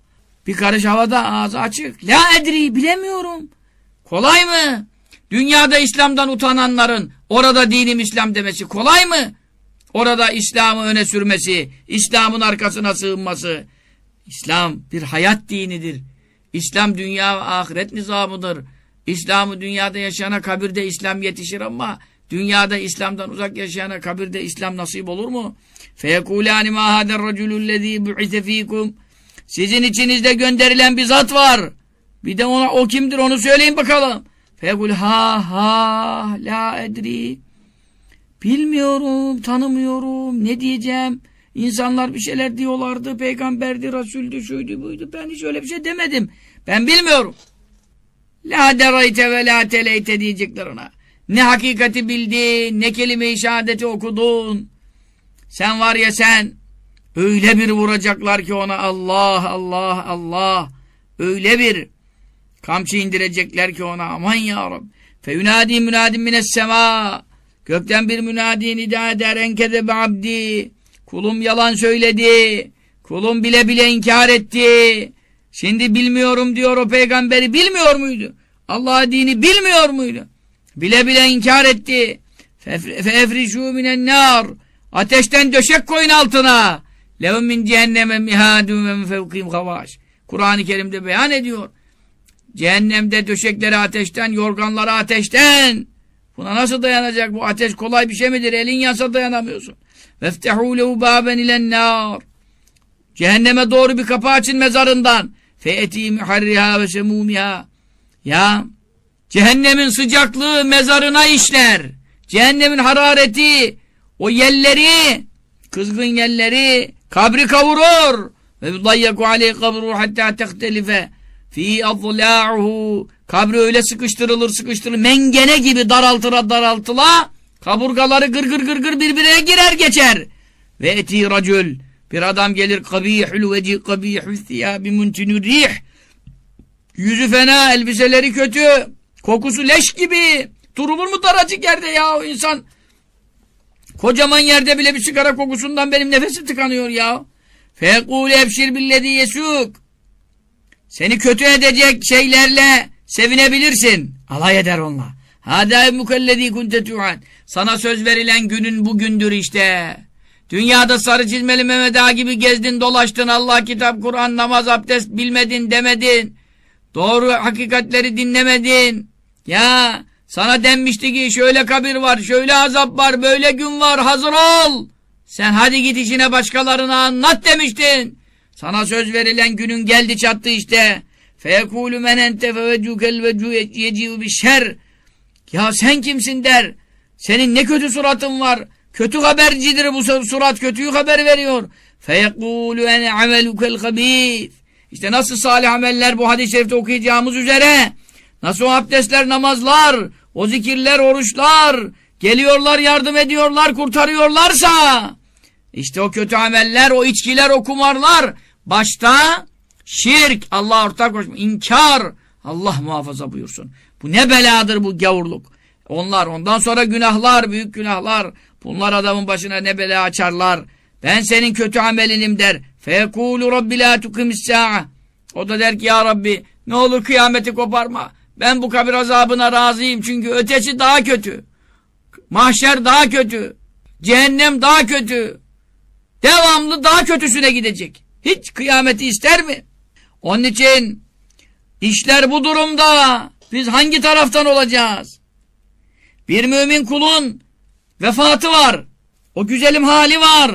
Bir karış havada ağzı açık. La edri bilemiyorum. Kolay mı? Dünyada İslam'dan utananların orada dinim İslam demesi kolay mı? Orada İslam'ı öne sürmesi, İslam'ın arkasına sığınması. İslam bir hayat dinidir. İslam dünya ve ahiret nizamıdır. İslam'ı dünyada yaşayana kabirde İslam yetişir ama dünyada İslam'dan uzak yaşayana kabirde İslam nasip olur mu? فَيَقُولَانِ مَا هَذَا الرَّجُلُ الَّذ۪ي بُعِثَ ف۪يكُمْ Sizin içinizde gönderilen bir zat var. Bir de ona o kimdir onu söyleyin bakalım. Fekul ha ha la edri. Bilmiyorum, tanımıyorum, ne diyeceğim. İnsanlar bir şeyler diyorlardı, peygamberdi, rasuldü, şuydu, buydu. Ben hiç öyle bir şey demedim. Ben bilmiyorum. La derayte ve la teleyte diyecekler ona. Ne hakikati bildin, ne kelime-i şehadeti okudun. Sen var ya sen, öyle bir vuracaklar ki ona Allah, Allah, Allah. Öyle bir kamçı indirecekler ki ona aman ya Rab. Feyunadi münadim mines sema. Gökten bir münadi nida eder enkede be abdi. Kulum yalan söyledi. Kulum bile bile inkar etti. Şimdi bilmiyorum diyor o peygamberi bilmiyor muydu? Allah dini bilmiyor muydu? Bile bile inkar etti. Fefrişû minen nar. Ateşten döşek koyun altına. Levm min cehenneme mihadun ve mifevkim havaş. Kur'an-ı Kerim'de beyan ediyor. Cehennemde döşekleri ateşten, yorganları ateşten. Buna nasıl dayanacak? Bu ateş kolay bir şey midir? Elin yansa dayanamıyorsun. Lehu bâben ilen nâr. Cehenneme doğru bir kapı açın mezarından. Fe'etî muharriha ve semûmiha. Ya cehennemin sıcaklığı mezarına işler. Cehennemin harareti o yelleri, kızgın yelleri kabri kavurur. Ve yudayyaku aleyh kabru hatta tehtelife fi azla'uhu kabri öyle sıkıştırılır sıkıştırılır mengene gibi daraltıra daraltıla kaburgaları gır gır gır gır birbirine girer geçer ve eti racül bir adam gelir kabihül veci kabihül thiyabi muntinur rih yüzü fena elbiseleri kötü kokusu leş gibi durulur mu daracık yerde ya o insan Kocaman yerde bile bir sigara kokusundan benim nefesim tıkanıyor ya. Fekul ebşir billezi yesuk. Seni kötü edecek şeylerle sevinebilirsin. Alay eder onunla. Hâdâ mukellezî kunte tu'an. Sana söz verilen günün bugündür işte. Dünyada sarı çizmeli Mehmet Ağa gibi gezdin dolaştın. Allah, kitap, Kur'an, namaz, abdest bilmedin demedin. Doğru hakikatleri dinlemedin. Ya sana denmişti ki şöyle kabir var, şöyle azap var, böyle gün var hazır ol. Sen hadi git işine başkalarına anlat demiştin. Sana söz verilen günün geldi çattı işte. Feyekûlü men ente fevecûkel vecû yeci'u bir şer. Ya sen kimsin der. Senin ne kötü suratın var. Kötü habercidir bu surat. Kötüyü haber veriyor. Feyekûlü ene amelukel habîth. İşte nasıl salih ameller bu hadis-i şerifte okuyacağımız üzere. Nasıl o abdestler, namazlar, o zikirler, oruçlar, geliyorlar, yardım ediyorlar, kurtarıyorlarsa, işte o kötü ameller, o içkiler, o kumarlar, başta şirk, Allah ortak koşma, inkar, Allah muhafaza buyursun. Bu ne beladır bu gavurluk. Onlar, ondan sonra günahlar, büyük günahlar, bunlar adamın başına ne bela açarlar. Ben senin kötü amelinim der. Fekulu Rabbi la tukimis O da der ki ya Rabbi ne olur kıyameti koparma. Ben bu kabir azabına razıyım çünkü ötesi daha kötü. Mahşer daha kötü. Cehennem daha kötü. Devamlı daha kötüsüne gidecek. Hiç kıyameti ister mi? Onun için işler bu durumda. Biz hangi taraftan olacağız? Bir mümin kulun vefatı var. O güzelim hali var.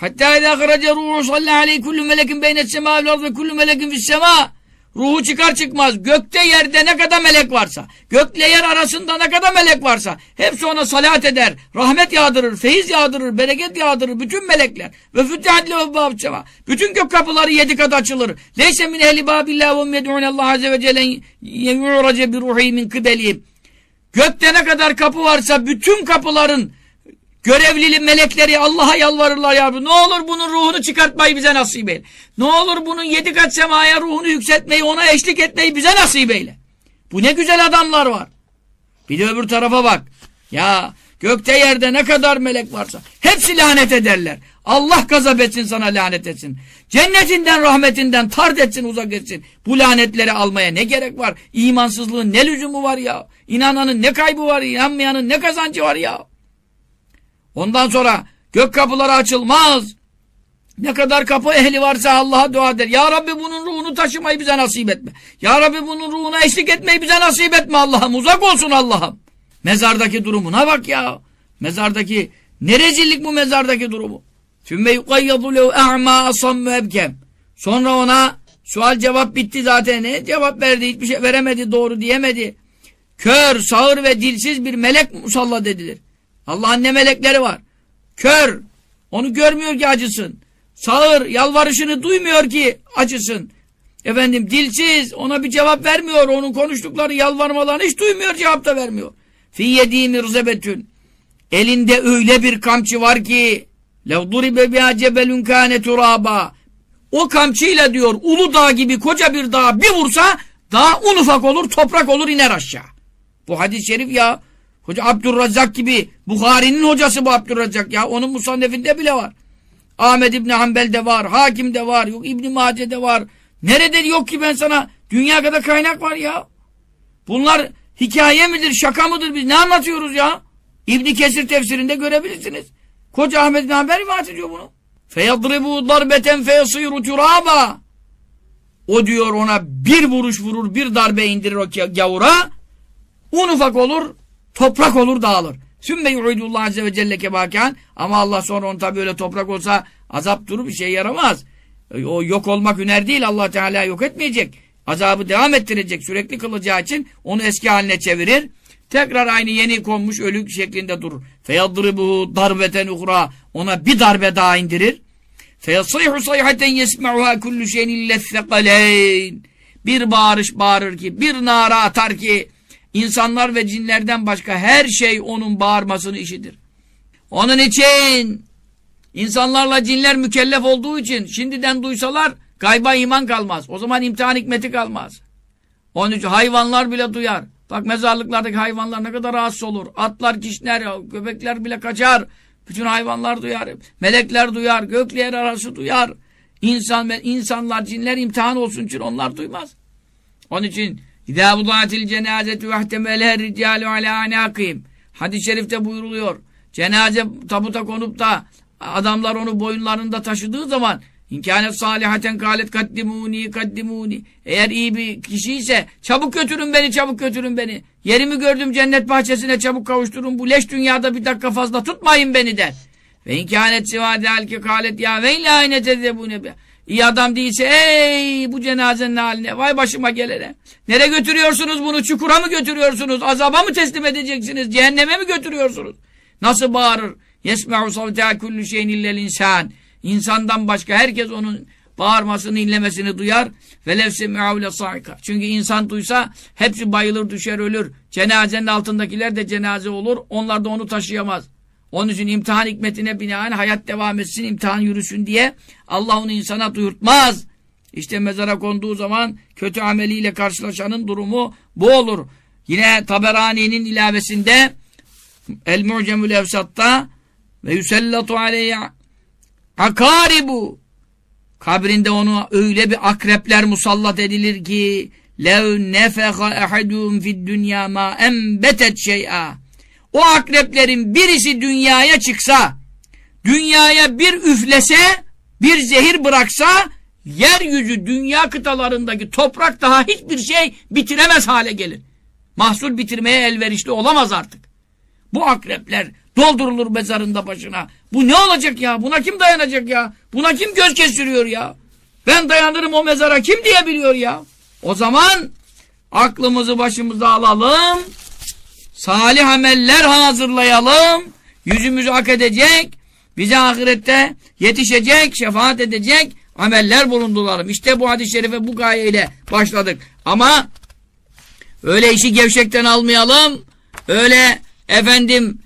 Hatta idâ karaca ruhu sallallahu aleyhi kullu melekin beynet semâ ve kullu melekin fis semâ Ruhu çıkar çıkmaz gökte yerde ne kadar melek varsa, gökle yer arasında ne kadar melek varsa hepsi ona salat eder, rahmet yağdırır, feyiz yağdırır, bereket yağdırır bütün melekler. Ve füttehat lehubâbçeva. Bütün gök kapıları yedi kat açılır. Leyse min ehli bâbillâh ve med'ûnellâh azze ve celle yemûrace bir ruhi min kıbelîm. Gökte ne kadar kapı varsa bütün kapıların Görevlili melekleri Allah'a yalvarırlar ya Rabbi. Ne olur bunun ruhunu çıkartmayı bize nasip eyle. Ne olur bunun yedi kat semaya ruhunu yükseltmeyi, ona eşlik etmeyi bize nasip eyle. Bu ne güzel adamlar var. Bir de öbür tarafa bak. Ya gökte yerde ne kadar melek varsa hepsi lanet ederler. Allah gazap etsin sana lanet etsin. Cennetinden rahmetinden tard etsin uzak etsin. Bu lanetleri almaya ne gerek var? İmansızlığın ne lüzumu var ya? İnananın ne kaybı var? İnanmayanın ne kazancı var ya? Ondan sonra gök kapıları açılmaz. Ne kadar kapı ehli varsa Allah'a dua eder. Ya Rabbi bunun ruhunu taşımayı bize nasip etme. Ya Rabbi bunun ruhuna eşlik etmeyi bize nasip etme Allah'ım. Uzak olsun Allah'ım. Mezardaki durumuna bak ya. Mezardaki ne rezillik bu mezardaki durumu. Sümme yukayyadu lehu e'ma asammu ebkem. Sonra ona sual cevap bitti zaten. Ne cevap verdi? Hiçbir şey veremedi. Doğru diyemedi. Kör, sağır ve dilsiz bir melek musallat edilir. Allah'ın ne melekleri var. Kör. Onu görmüyor ki acısın. Sağır. Yalvarışını duymuyor ki acısın. Efendim dilsiz. Ona bir cevap vermiyor. Onun konuştukları yalvarmalarını hiç duymuyor. Cevap da vermiyor. Fi yedî mirzebetün. Elinde öyle bir kamçı var ki lev duribe biha cebelun kâne turâbâ. O kamçıyla diyor Ulu Dağ gibi koca bir dağ bir vursa dağ un ufak olur toprak olur iner aşağı. Bu hadis-i şerif ya Hoca Abdurrazzak gibi Bukhari'nin hocası bu Abdurrazzak ya. Onun musannefinde bile var. Ahmet İbni Hanbel'de var. Hakim'de var. Yok İbni Mace'de var. Nerede yok ki ben sana dünya kadar kaynak var ya. Bunlar hikaye midir, şaka mıdır? Biz ne anlatıyoruz ya? İbni Kesir tefsirinde görebilirsiniz. Koca Ahmet İbni Hanbel rivayet ediyor bunu. فَيَضْرِبُوا ضَرْبَةً فَيَصِيرُ تُرَابًا O diyor ona bir vuruş vurur, bir darbe indirir o gavura. Un ufak olur, Toprak olur dağılır. Sümme yu'idullah azze ve celle kebakan. Ama Allah sonra onu tabi öyle toprak olsa azap durup bir şey yaramaz. O yok olmak hüner değil. Allah Teala yok etmeyecek. Azabı devam ettirecek. Sürekli kılacağı için onu eski haline çevirir. Tekrar aynı yeni konmuş ölü şeklinde durur. Feyadribuhu darbeten uhra. Ona bir darbe daha indirir. Feyasrihu sayhaten yesme'uha kullu şeyin illethekaleyn. Bir bağırış bağırır ki, bir nara atar ki, İnsanlar ve cinlerden başka her şey onun bağırmasını işitir. Onun için insanlarla cinler mükellef olduğu için şimdiden duysalar gayba iman kalmaz. O zaman imtihan hikmeti kalmaz. Onun için hayvanlar bile duyar. Bak mezarlıklardaki hayvanlar ne kadar rahatsız olur. Atlar, kişner, köpekler bile kaçar. Bütün hayvanlar duyar, melekler duyar, gökler arası duyar. İnsan, insanlar, cinler imtihan olsun için onlar duymaz. Onun için اِذَا بُضَعَتِ الْجَنَازَةُ وَاحْتَمَلَهَا الرِّجَالُ عَلَى عَنَاقِهِمْ Hadis-i şerifte buyuruluyor. Cenaze tabuta konup da adamlar onu boyunlarında taşıdığı zaman İnkânet salihaten kâlet kaddimûni kaddimûni Eğer iyi bir kişiyse çabuk götürün beni çabuk götürün beni. Yerimi gördüm cennet bahçesine çabuk kavuşturun. Bu leş dünyada bir dakika fazla tutmayın beni der. Ve inkânet sivâde alki kâlet ya ve illâ ine tezzebûne İyi adam değilse ey bu cenazenin haline vay başıma gelene. Nereye götürüyorsunuz bunu? Çukura mı götürüyorsunuz? Azaba mı teslim edeceksiniz? Cehenneme mi götürüyorsunuz? Nasıl bağırır? Yesme'u savteha kullu şeyin illel insan. İnsandan başka herkes onun bağırmasını, inlemesini duyar. Ve lefse meavle sa'ika. Çünkü insan duysa hepsi bayılır, düşer, ölür. Cenazenin altındakiler de cenaze olur. Onlar da onu taşıyamaz. Onun için imtihan hikmetine binaen hayat devam etsin, imtihan yürüsün diye Allah onu insana duyurtmaz. İşte mezara konduğu zaman kötü ameliyle karşılaşanın durumu bu olur. Yine Taberani'nin ilavesinde El-Mu'cemül Evsat'ta ve yüsellatu aleyhi akaribu kabrinde onu öyle bir akrepler musallat edilir ki lev nefeha ehadum fid dünya ma embetet şey'a o akreplerin birisi dünyaya çıksa dünyaya bir üflese bir zehir bıraksa yeryüzü dünya kıtalarındaki toprak daha hiçbir şey bitiremez hale gelir. Mahsul bitirmeye elverişli olamaz artık. Bu akrepler doldurulur mezarında başına. Bu ne olacak ya? Buna kim dayanacak ya? Buna kim göz kestiriyor ya? Ben dayanırım o mezara kim diyebiliyor ya? O zaman aklımızı başımıza alalım. Salih ameller hazırlayalım. Yüzümüzü hak edecek. Bize ahirette yetişecek, şefaat edecek ameller bulundularım. İşte bu hadis-i şerife bu gayeyle başladık. Ama öyle işi gevşekten almayalım. Öyle efendim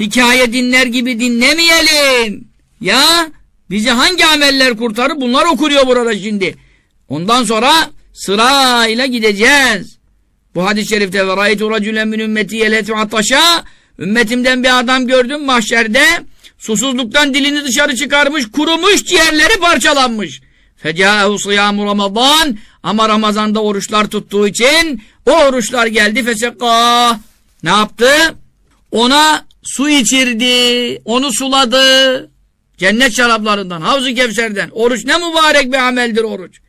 hikaye dinler gibi dinlemeyelim. Ya bizi hangi ameller kurtarır? Bunlar okuruyor burada şimdi. Ondan sonra sırayla gideceğiz. Bu hadis-i şerifte ve raytu racülen min ümmeti yeletu ümmetimden bir adam gördüm mahşerde susuzluktan dilini dışarı çıkarmış kurumuş ciğerleri parçalanmış. Fecâhu sıyamu ramazan ama Ramazan'da oruçlar tuttuğu için o oruçlar geldi fesekâh. Ne yaptı? Ona su içirdi, onu suladı. Cennet şaraplarından, Havz-ı Kevser'den. Oruç ne mübarek bir ameldir oruç.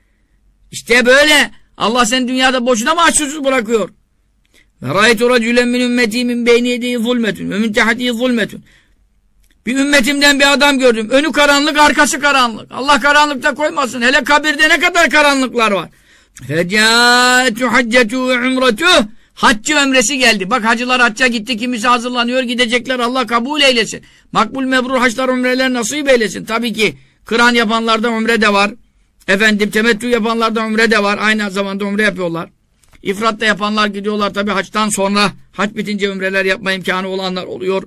İşte böyle. Allah seni dünyada boşuna mı açsız bırakıyor? Ve râitu racülen min ümmeti min beyni zulmetün ve min tehdiği zulmetün. Bir ümmetimden bir adam gördüm. Önü karanlık, arkası karanlık. Allah karanlıkta koymasın. Hele kabirde ne kadar karanlıklar var. Fecâetü haccetu ve umretüh. Haccı ömresi geldi. Bak hacılar hacca gitti. Kimisi hazırlanıyor. Gidecekler. Allah kabul eylesin. Makbul mebrur haçlar umreler nasip eylesin. Tabii ki kıran yapanlarda umre de var. Efendim temettü yapanlarda umre de var. Aynı zamanda umre yapıyorlar. İfrat da yapanlar gidiyorlar. Tabii haçtan sonra haç bitince umreler yapma imkanı olanlar oluyor.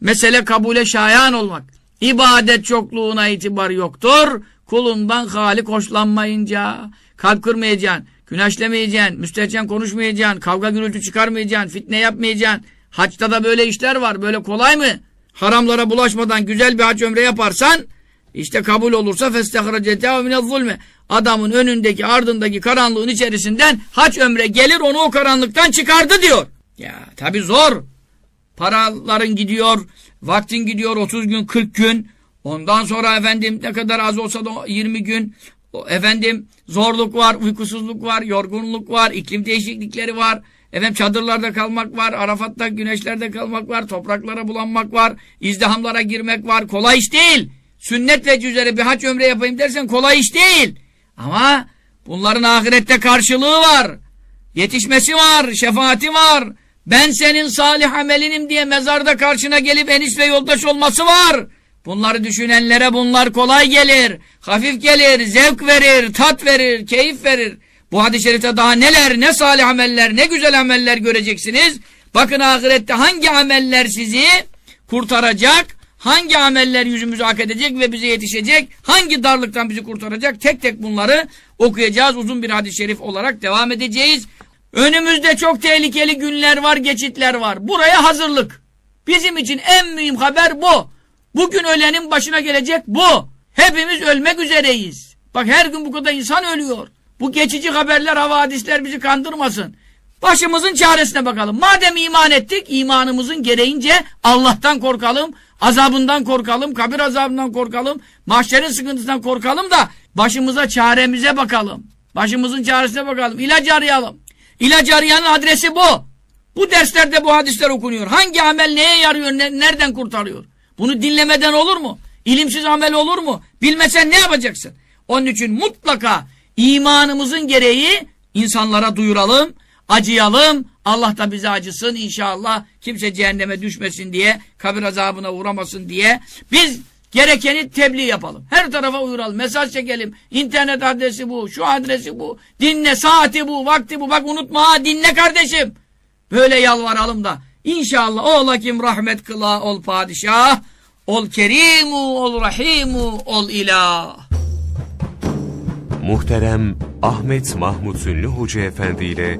Mesele kabule şayan olmak. İbadet çokluğuna itibar yoktur. Kulundan halik hoşlanmayınca kalp kırmayacaksın. Güneşlemeyeceksin, müstehcen konuşmayacaksın, kavga gürültü çıkarmayacaksın, fitne yapmayacaksın. Haçta da böyle işler var. Böyle kolay mı? Haramlara bulaşmadan güzel bir hac ömre yaparsan işte kabul olursa festehrecete minez zulme. Adamın önündeki ardındaki karanlığın içerisinden hac ömre gelir onu o karanlıktan çıkardı diyor. Ya tabi zor. Paraların gidiyor, vaktin gidiyor 30 gün 40 gün. Ondan sonra efendim ne kadar az olsa da 20 gün efendim zorluk var, uykusuzluk var, yorgunluk var, iklim değişiklikleri var. Efendim çadırlarda kalmak var, Arafat'ta güneşlerde kalmak var, topraklara bulanmak var, izdihamlara girmek var. Kolay iş değil. Sünnet ve üzere bir haç ömre yapayım dersen kolay iş değil. Ama bunların ahirette karşılığı var. Yetişmesi var, şefaati var. Ben senin salih amelinim diye mezarda karşına gelip enis ve yoldaş olması var. Bunları düşünenlere bunlar kolay gelir, hafif gelir, zevk verir, tat verir, keyif verir. Bu hadis-i şerifte daha neler, ne salih ameller, ne güzel ameller göreceksiniz. Bakın ahirette hangi ameller sizi kurtaracak, hangi ameller yüzümüzü hak edecek ve bize yetişecek, hangi darlıktan bizi kurtaracak, tek tek bunları okuyacağız. Uzun bir hadis-i şerif olarak devam edeceğiz. Önümüzde çok tehlikeli günler var, geçitler var. Buraya hazırlık. Bizim için en mühim haber bu. Bugün ölenin başına gelecek bu. Hepimiz ölmek üzereyiz. Bak her gün bu kadar insan ölüyor. Bu geçici haberler, havadisler bizi kandırmasın. Başımızın çaresine bakalım. Madem iman ettik, imanımızın gereğince Allah'tan korkalım, azabından korkalım, kabir azabından korkalım, mahşerin sıkıntısından korkalım da başımıza çaremize bakalım. Başımızın çaresine bakalım. İlaç arayalım. İlaç arayanın adresi bu. Bu derslerde bu hadisler okunuyor. Hangi amel neye yarıyor, ne- nereden kurtarıyor? Bunu dinlemeden olur mu? İlimsiz amel olur mu? Bilmesen ne yapacaksın? Onun için mutlaka imanımızın gereği insanlara duyuralım, acıyalım. Allah da bize acısın inşallah. Kimse cehenneme düşmesin diye, kabir azabına uğramasın diye. Biz gerekeni tebliğ yapalım. Her tarafa uyuralım, mesaj çekelim. İnternet adresi bu, şu adresi bu. Dinle, saati bu, vakti bu. Bak unutma ha, dinle kardeşim. Böyle yalvaralım da inşallah ola kim rahmet kıla ol padişah, ol kerimu, ol rahimu, ol ilah. Muhterem Ahmet Mahmut Ünlü Hoca Efendi ile